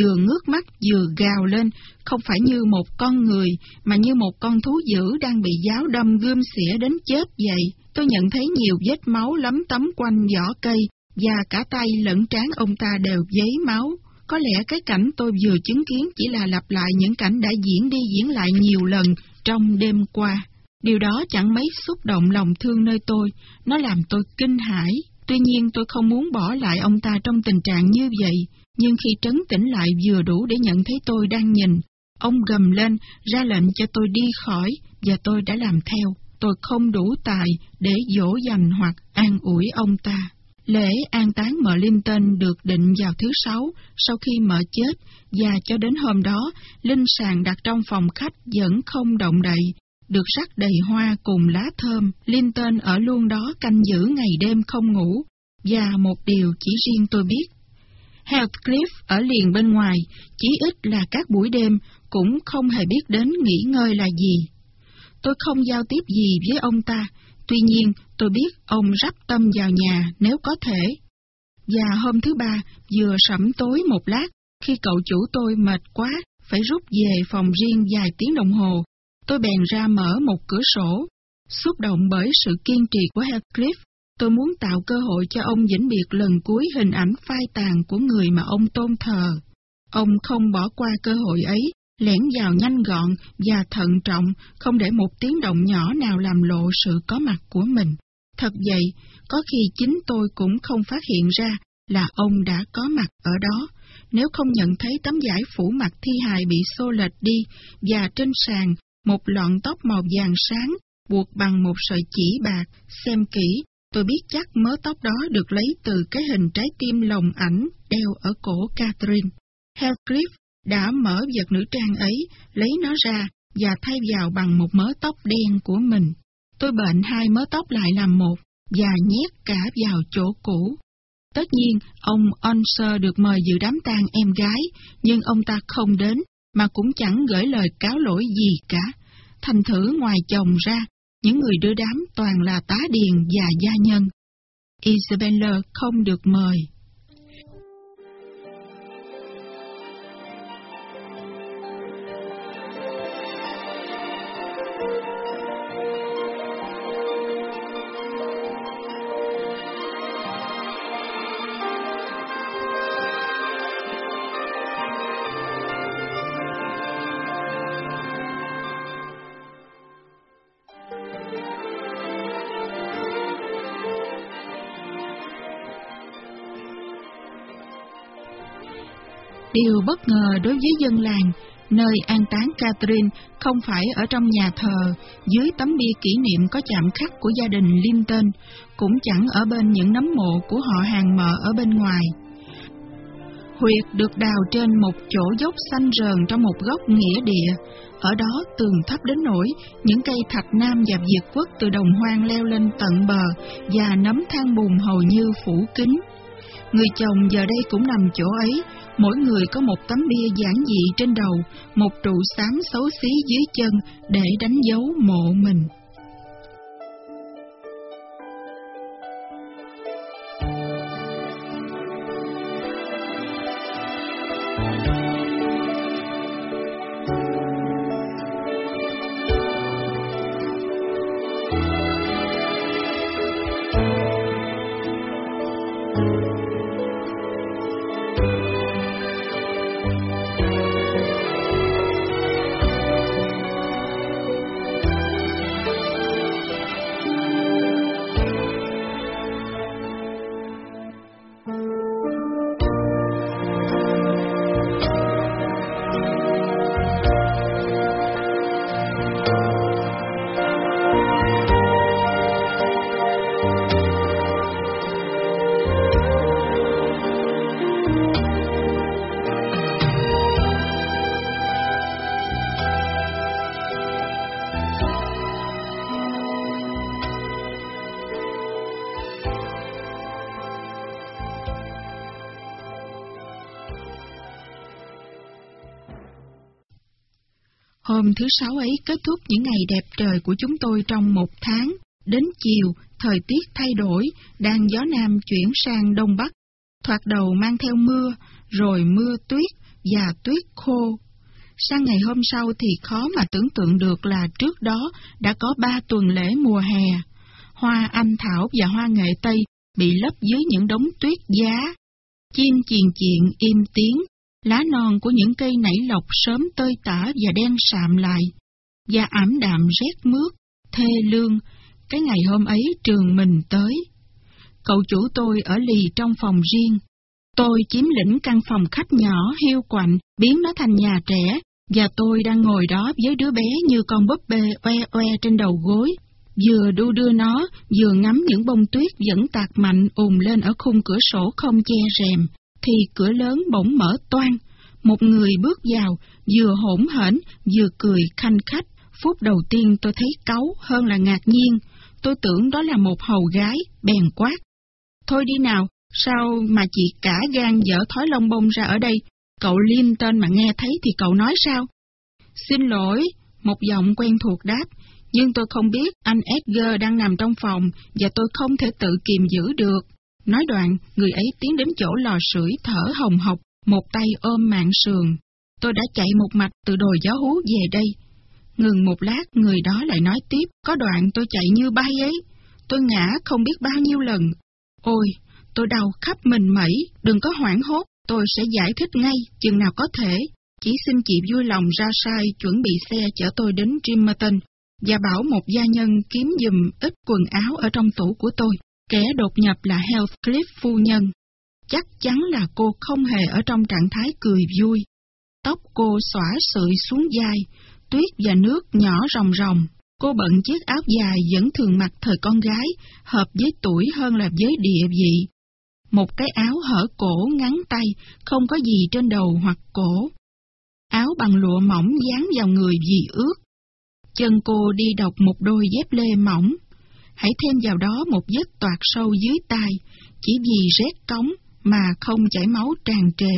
vừa ngước mắt vừa gào lên, không phải như một con người, mà như một con thú dữ đang bị giáo đâm gươm xỉa đến chết vậy. Tôi nhận thấy nhiều vết máu lấm tấm quanh vỏ cây, và cả tay lẫn trán ông ta đều giấy máu. Có lẽ cái cảnh tôi vừa chứng kiến chỉ là lặp lại những cảnh đã diễn đi diễn lại nhiều lần trong đêm qua. Điều đó chẳng mấy xúc động lòng thương nơi tôi, nó làm tôi kinh hãi. Tuy nhiên tôi không muốn bỏ lại ông ta trong tình trạng như vậy, nhưng khi trấn tĩnh lại vừa đủ để nhận thấy tôi đang nhìn, ông gầm lên, ra lệnh cho tôi đi khỏi, và tôi đã làm theo. Tôi không đủ tài để dỗ dành hoặc an ủi ông ta. Lễ an táng mợ Linton được định vào thứ sáu sau khi mợ chết, và cho đến hôm đó, linh sàng đặt trong phòng khách vẫn không động đậy, được rắc đầy hoa cùng lá thơm. Linton ở luôn đó canh giữ ngày đêm không ngủ, và một điều chỉ riêng tôi biết. Heathcliff ở liền bên ngoài, chỉ ít là các buổi đêm cũng không hề biết đến nghỉ ngơi là gì. Tôi không giao tiếp gì với ông ta, Tuy nhiên, tôi biết ông rắp tâm vào nhà nếu có thể. Và hôm thứ ba, vừa sẩm tối một lát, khi cậu chủ tôi mệt quá, phải rút về phòng riêng vài tiếng đồng hồ, tôi bèn ra mở một cửa sổ. Xúc động bởi sự kiên trì của Heathcliff, tôi muốn tạo cơ hội cho ông vĩnh biệt lần cuối hình ảnh phai tàn của người mà ông tôn thờ. Ông không bỏ qua cơ hội ấy, lẻn vào nhanh gọn và thận trọng, không để một tiếng động nhỏ nào làm lộ sự có mặt của mình. Thật vậy, có khi chính tôi cũng không phát hiện ra là ông đã có mặt ở đó, nếu không nhận thấy tấm giải phủ mặt thi hài bị xô lệch đi, và trên sàn, một lọn tóc màu vàng sáng, buộc bằng một sợi chỉ bạc, xem kỹ, tôi biết chắc mớ tóc đó được lấy từ cái hình trái tim lồng ảnh đeo ở cổ Catherine. Heathcliff đã mở vật nữ trang ấy, lấy nó ra và thay vào bằng một mớ tóc đen của mình. Tôi bệnh hai mớ tóc lại làm một và nhét cả vào chỗ cũ. Tất nhiên, ông Onser được mời dự đám tang em gái, nhưng ông ta không đến, mà cũng chẳng gửi lời cáo lỗi gì cả. Thành thử ngoài chồng ra, những người đưa đám toàn là tá điền và gia nhân. Isabella không được mời. Bất ngờ đối với dân làng, nơi an táng Catherine không phải ở trong nhà thờ, dưới tấm bia kỷ niệm có chạm khắc của gia đình Linton, cũng chẳng ở bên những nấm mộ của họ hàng mờ ở bên ngoài. Huyệt được đào trên một chỗ dốc xanh rờn trong một góc nghĩa địa. Ở đó tường thấp đến nỗi những cây thạch nam và diệt quất từ đồng hoang leo lên tận bờ và nấm than bùn hầu như phủ kín. Người chồng giờ đây cũng nằm chỗ ấy, mỗi người có một tấm bia giản dị trên đầu, một trụ sáng xấu xí dưới chân để đánh dấu mộ mình. thứ sáu ấy kết thúc những ngày đẹp trời của chúng tôi trong một tháng. Đến chiều, thời tiết thay đổi, đang gió nam chuyển sang đông bắc. Thoạt đầu mang theo mưa, rồi mưa tuyết và tuyết khô. Sang ngày hôm sau thì khó mà tưởng tượng được là trước đó đã có ba tuần lễ mùa hè. Hoa anh thảo và hoa nghệ tây bị lấp dưới những đống tuyết giá. Chim chiền chiện im tiếng, lá non của những cây nảy lọc sớm tơi tả và đen sạm lại, và ảm đạm rét mướt, thê lương, cái ngày hôm ấy trường mình tới. Cậu chủ tôi ở lì trong phòng riêng. Tôi chiếm lĩnh căn phòng khách nhỏ hiu quạnh, biến nó thành nhà trẻ, và tôi đang ngồi đó với đứa bé như con búp bê oe oe trên đầu gối. Vừa đu đưa nó, vừa ngắm những bông tuyết vẫn tạc mạnh ùm lên ở khung cửa sổ không che rèm, thì cửa lớn bỗng mở toang. Một người bước vào, vừa hỗn hển, vừa cười khanh khách. Phút đầu tiên tôi thấy cáu hơn là ngạc nhiên. Tôi tưởng đó là một hầu gái, bèn quát. Thôi đi nào, sao mà chị cả gan dở thói lông bông ra ở đây? Cậu liêm tên mà nghe thấy thì cậu nói sao? Xin lỗi, một giọng quen thuộc đáp, nhưng tôi không biết anh Edgar đang nằm trong phòng và tôi không thể tự kiềm giữ được. Nói đoạn, người ấy tiến đến chỗ lò sưởi thở hồng hộc, một tay ôm mạng sườn. Tôi đã chạy một mạch từ đồi gió hú về đây. Ngừng một lát, người đó lại nói tiếp, có đoạn tôi chạy như bay ấy. Tôi ngã không biết bao nhiêu lần. Ôi, tôi đau khắp mình mẩy, đừng có hoảng hốt, tôi sẽ giải thích ngay, chừng nào có thể. Chỉ xin chị vui lòng ra sai chuẩn bị xe chở tôi đến Trimerton và bảo một gia nhân kiếm dùm ít quần áo ở trong tủ của tôi. Kẻ đột nhập là Heathcliff phu nhân. Chắc chắn là cô không hề ở trong trạng thái cười vui. Tóc cô xõa sợi xuống vai, tuyết và nước nhỏ ròng ròng. Cô bận chiếc áo dài vẫn thường mặc thời con gái, hợp với tuổi hơn là với địa vị. Một cái áo hở cổ ngắn tay, không có gì trên đầu hoặc cổ. Áo bằng lụa mỏng dán vào người vì ướt. Chân cô đi đọc một đôi dép lê mỏng. Hãy thêm vào đó một vết toạc sâu dưới tai, chỉ vì rét cống mà không chảy máu tràn trề.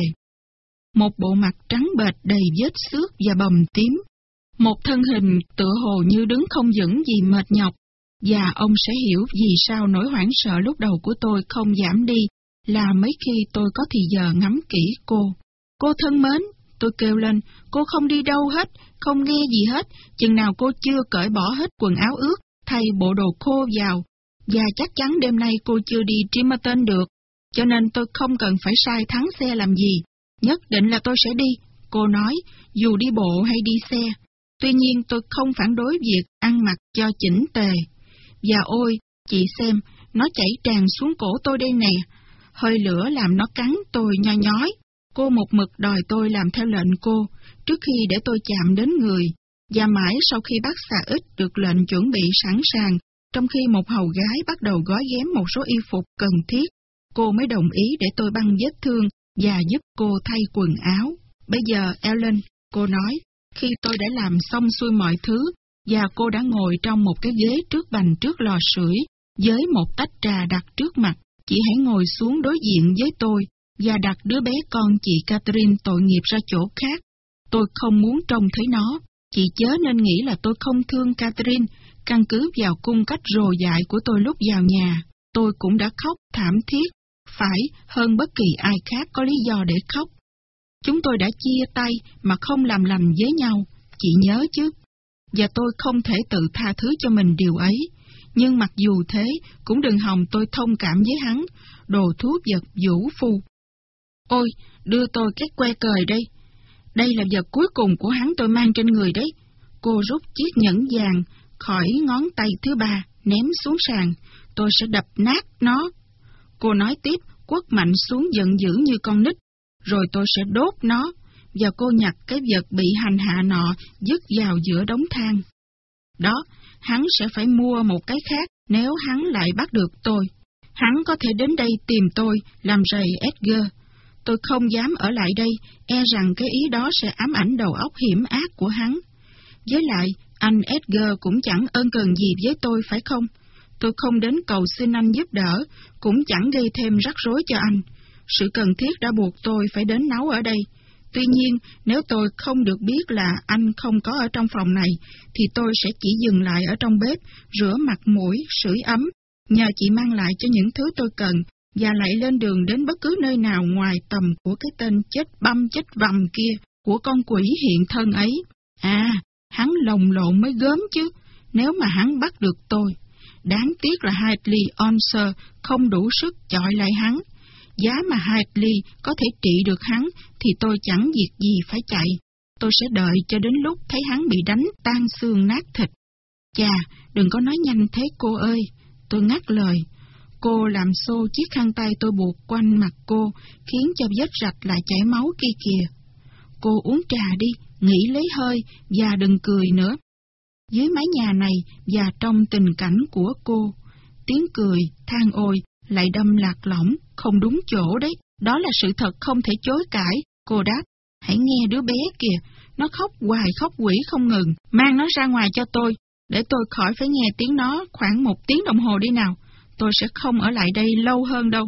Một bộ mặt trắng bệch đầy vết xước và bầm tím. Một thân hình tựa hồ như đứng không vững vì mệt nhọc. Và ông sẽ hiểu vì sao nỗi hoảng sợ lúc đầu của tôi không giảm đi là mấy khi tôi có thì giờ ngắm kỹ cô. Cô thân mến, tôi kêu lên, cô không đi đâu hết, không nghe gì hết, chừng nào cô chưa cởi bỏ hết quần áo ướt, thay bộ đồ khô vào, và chắc chắn đêm nay cô chưa đi Trimerton được, cho nên tôi không cần phải sai thắng xe làm gì, nhất định là tôi sẽ đi, cô nói, dù đi bộ hay đi xe. Tuy nhiên tôi không phản đối việc ăn mặc cho chỉnh tề. Và ôi, chị xem, nó chảy tràn xuống cổ tôi đây nè, hơi lửa làm nó cắn tôi nho nhói. Cô một mực đòi tôi làm theo lệnh cô, trước khi để tôi chạm đến người, và mãi sau khi bác xà ít được lệnh chuẩn bị sẵn sàng, trong khi một hầu gái bắt đầu gói ghém một số y phục cần thiết, cô mới đồng ý để tôi băng vết thương và giúp cô thay quần áo. Bây giờ, Ellen, cô nói, khi tôi đã làm xong xuôi mọi thứ, và cô đã ngồi trong một cái ghế trước bành trước lò sưởi, với một tách trà đặt trước mặt, chị hãy ngồi xuống đối diện với tôi và đặt đứa bé con chị Catherine tội nghiệp ra chỗ khác. Tôi không muốn trông thấy nó. Chị chớ nên nghĩ là tôi không thương Catherine, căn cứ vào cung cách rồ dại của tôi lúc vào nhà. Tôi cũng đã khóc thảm thiết, phải hơn bất kỳ ai khác có lý do để khóc. Chúng tôi đã chia tay mà không làm lành với nhau, chị nhớ chứ. Và tôi không thể tự tha thứ cho mình điều ấy. Nhưng mặc dù thế, cũng đừng hòng tôi thông cảm với hắn, đồ thuốc vật vũ phu. Ôi, đưa tôi cái que cời đây. Đây là vật cuối cùng của hắn tôi mang trên người đấy. Cô rút chiếc nhẫn vàng khỏi ngón tay thứ ba, ném xuống sàn. Tôi sẽ đập nát nó. Cô nói tiếp, quất mạnh xuống giận dữ như con nít. Rồi tôi sẽ đốt nó, và cô nhặt cái vật bị hành hạ nọ dứt vào giữa đống than. Đó, hắn sẽ phải mua một cái khác nếu hắn lại bắt được tôi. Hắn có thể đến đây tìm tôi, làm rầy Edgar. Tôi không dám ở lại đây, e rằng cái ý đó sẽ ám ảnh đầu óc hiểm ác của hắn. Với lại, anh Edgar cũng chẳng ơn cần gì với tôi phải không? Tôi không đến cầu xin anh giúp đỡ, cũng chẳng gây thêm rắc rối cho anh. Sự cần thiết đã buộc tôi phải đến nấu ở đây, Tuy nhiên, nếu tôi không được biết là anh không có ở trong phòng này, thì tôi sẽ chỉ dừng lại ở trong bếp, rửa mặt mũi, sưởi ấm, nhờ chị mang lại cho những thứ tôi cần, và lại lên đường đến bất cứ nơi nào ngoài tầm của cái tên chết băm chết vầm kia, của con quỷ hiện thân ấy. À, hắn lồng lộn mới gớm chứ, nếu mà hắn bắt được tôi. Đáng tiếc là Hadley Onser không đủ sức chọi lại hắn. Giá mà Hadley có thể trị được hắn thì tôi chẳng việc gì phải chạy. Tôi sẽ đợi cho đến lúc thấy hắn bị đánh tan xương nát thịt. Chà, đừng có nói nhanh thế cô ơi. Tôi ngắt lời. Cô làm xô chiếc khăn tay tôi buộc quanh mặt cô, khiến cho vết rạch lại chảy máu kia kìa. Cô uống trà đi, nghỉ lấy hơi, và đừng cười nữa. Dưới mái nhà này và trong tình cảnh của cô, tiếng cười, than ôi, lại đâm lạc lõng, không đúng chỗ đấy. Đó là sự thật không thể chối cãi. Cô đáp, hãy nghe đứa bé kìa, nó khóc hoài khóc quỷ không ngừng, mang nó ra ngoài cho tôi, để tôi khỏi phải nghe tiếng nó khoảng một tiếng đồng hồ đi nào. Tôi sẽ không ở lại đây lâu hơn đâu.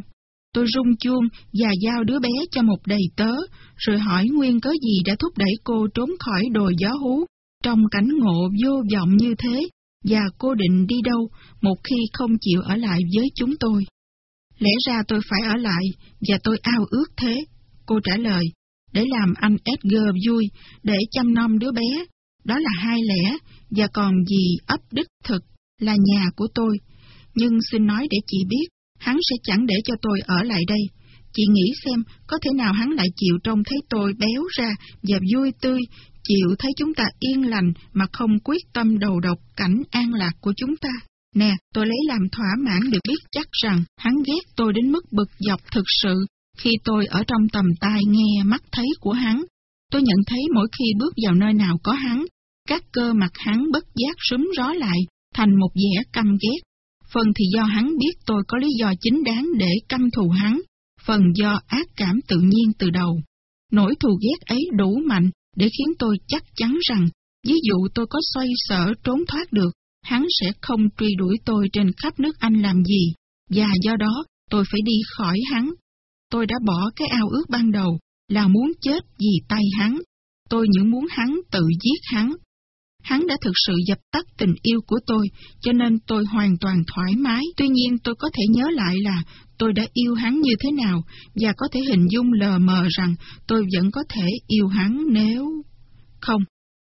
Tôi rung chuông và giao đứa bé cho một đầy tớ, rồi hỏi nguyên có gì đã thúc đẩy cô trốn khỏi đồi gió hú, trong cảnh ngộ vô vọng như thế, và cô định đi đâu một khi không chịu ở lại với chúng tôi. Lẽ ra tôi phải ở lại, và tôi ao ước thế. Cô trả lời, để làm anh Edgar vui, để chăm nom đứa bé. Đó là hai lẽ, và còn gì ấp đích thực là nhà của tôi. Nhưng xin nói để chị biết, hắn sẽ chẳng để cho tôi ở lại đây. Chị nghĩ xem, có thể nào hắn lại chịu trông thấy tôi béo ra và vui tươi, chịu thấy chúng ta yên lành mà không quyết tâm đầu độc cảnh an lạc của chúng ta. Nè, tôi lấy làm thỏa mãn được biết chắc rằng hắn ghét tôi đến mức bực dọc thực sự khi tôi ở trong tầm tai nghe mắt thấy của hắn. Tôi nhận thấy mỗi khi bước vào nơi nào có hắn, các cơ mặt hắn bất giác súng ró lại, thành một vẻ căm ghét. Phần thì do hắn biết tôi có lý do chính đáng để căm thù hắn, phần do ác cảm tự nhiên từ đầu. Nỗi thù ghét ấy đủ mạnh để khiến tôi chắc chắn rằng, ví dụ tôi có xoay sở trốn thoát được, hắn sẽ không truy đuổi tôi trên khắp nước Anh làm gì, và do đó tôi phải đi khỏi hắn. Tôi đã bỏ cái ao ước ban đầu là muốn chết vì tay hắn. Tôi những muốn hắn tự giết hắn. Hắn đã thực sự dập tắt tình yêu của tôi, cho nên tôi hoàn toàn thoải mái. Tuy nhiên tôi có thể nhớ lại là tôi đã yêu hắn như thế nào, và có thể hình dung lờ mờ rằng tôi vẫn có thể yêu hắn nếu... Không,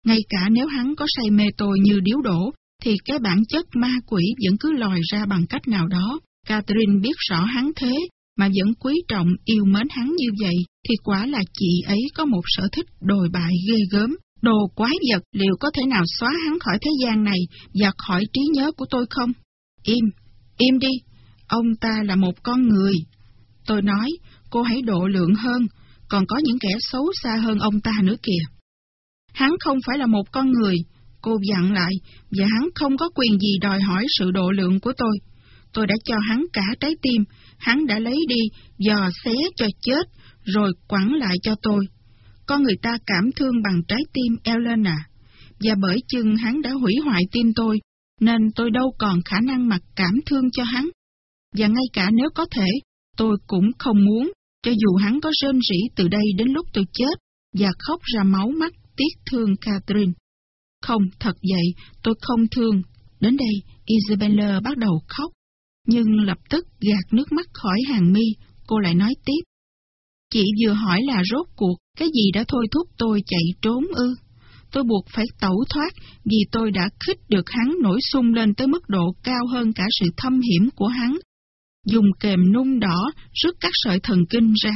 ngay cả nếu hắn có say mê tôi như điếu đổ, thì cái bản chất ma quỷ vẫn cứ lòi ra bằng cách nào đó. Catherine biết rõ hắn thế, mà vẫn quý trọng yêu mến hắn như vậy, thì quả là chị ấy có một sở thích đồi bại ghê gớm. Đồ quái vật liệu có thể nào xóa hắn khỏi thế gian này và khỏi trí nhớ của tôi không? Im, im đi, ông ta là một con người. Tôi nói, cô hãy độ lượng hơn, còn có những kẻ xấu xa hơn ông ta nữa kìa. Hắn không phải là một con người, cô dặn lại, và hắn không có quyền gì đòi hỏi sự độ lượng của tôi. Tôi đã cho hắn cả trái tim, hắn đã lấy đi, dò xé cho chết, rồi quẳng lại cho tôi. Con người ta cảm thương bằng trái tim Elena, à. và bởi chừng hắn đã hủy hoại tim tôi, nên tôi đâu còn khả năng mặc cảm thương cho hắn. Và ngay cả nếu có thể, tôi cũng không muốn, cho dù hắn có rên rỉ từ đây đến lúc tôi chết, và khóc ra máu mắt tiếc thương Catherine. Không, thật vậy, tôi không thương. Đến đây, Isabella bắt đầu khóc, nhưng lập tức gạt nước mắt khỏi hàng mi, cô lại nói tiếp. Chị vừa hỏi là rốt cuộc, cái gì đã thôi thúc tôi chạy trốn ư? Tôi buộc phải tẩu thoát vì tôi đã khích được hắn nổi sung lên tới mức độ cao hơn cả sự thâm hiểm của hắn. Dùng kềm nung đỏ rứt các sợi thần kinh ra.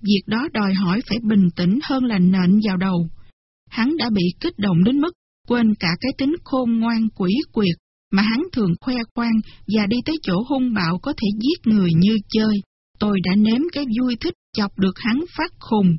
Việc đó đòi hỏi phải bình tĩnh hơn là nện vào đầu. Hắn đã bị kích động đến mức quên cả cái tính khôn ngoan quỷ quyệt mà hắn thường khoe khoang và đi tới chỗ hung bạo có thể giết người như chơi. Tôi đã nếm cái vui thích chọc được hắn phát khùng.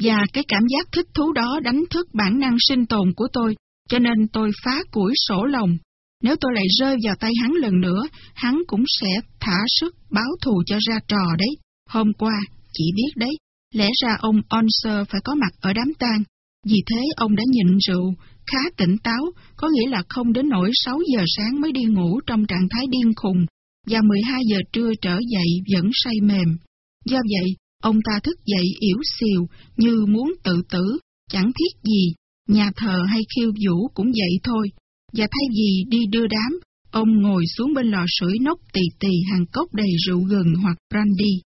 Và cái cảm giác thích thú đó đánh thức bản năng sinh tồn của tôi, cho nên tôi phá củi sổ lòng. Nếu tôi lại rơi vào tay hắn lần nữa, hắn cũng sẽ thả sức báo thù cho ra trò đấy. Hôm qua, chỉ biết đấy, lẽ ra ông Onser phải có mặt ở đám tang. Vì thế ông đã nhịn rượu, khá tỉnh táo, có nghĩa là không đến nỗi 6 giờ sáng mới đi ngủ trong trạng thái điên khùng, và 12 giờ trưa trở dậy vẫn say mềm. Do vậy, Ông ta thức dậy yếu xìu như muốn tự tử, chẳng thiết gì, nhà thờ hay khiêu vũ cũng vậy thôi. Và thay vì đi đưa đám, ông ngồi xuống bên lò sưởi nốc tì tì hàng cốc đầy rượu gừng hoặc brandy.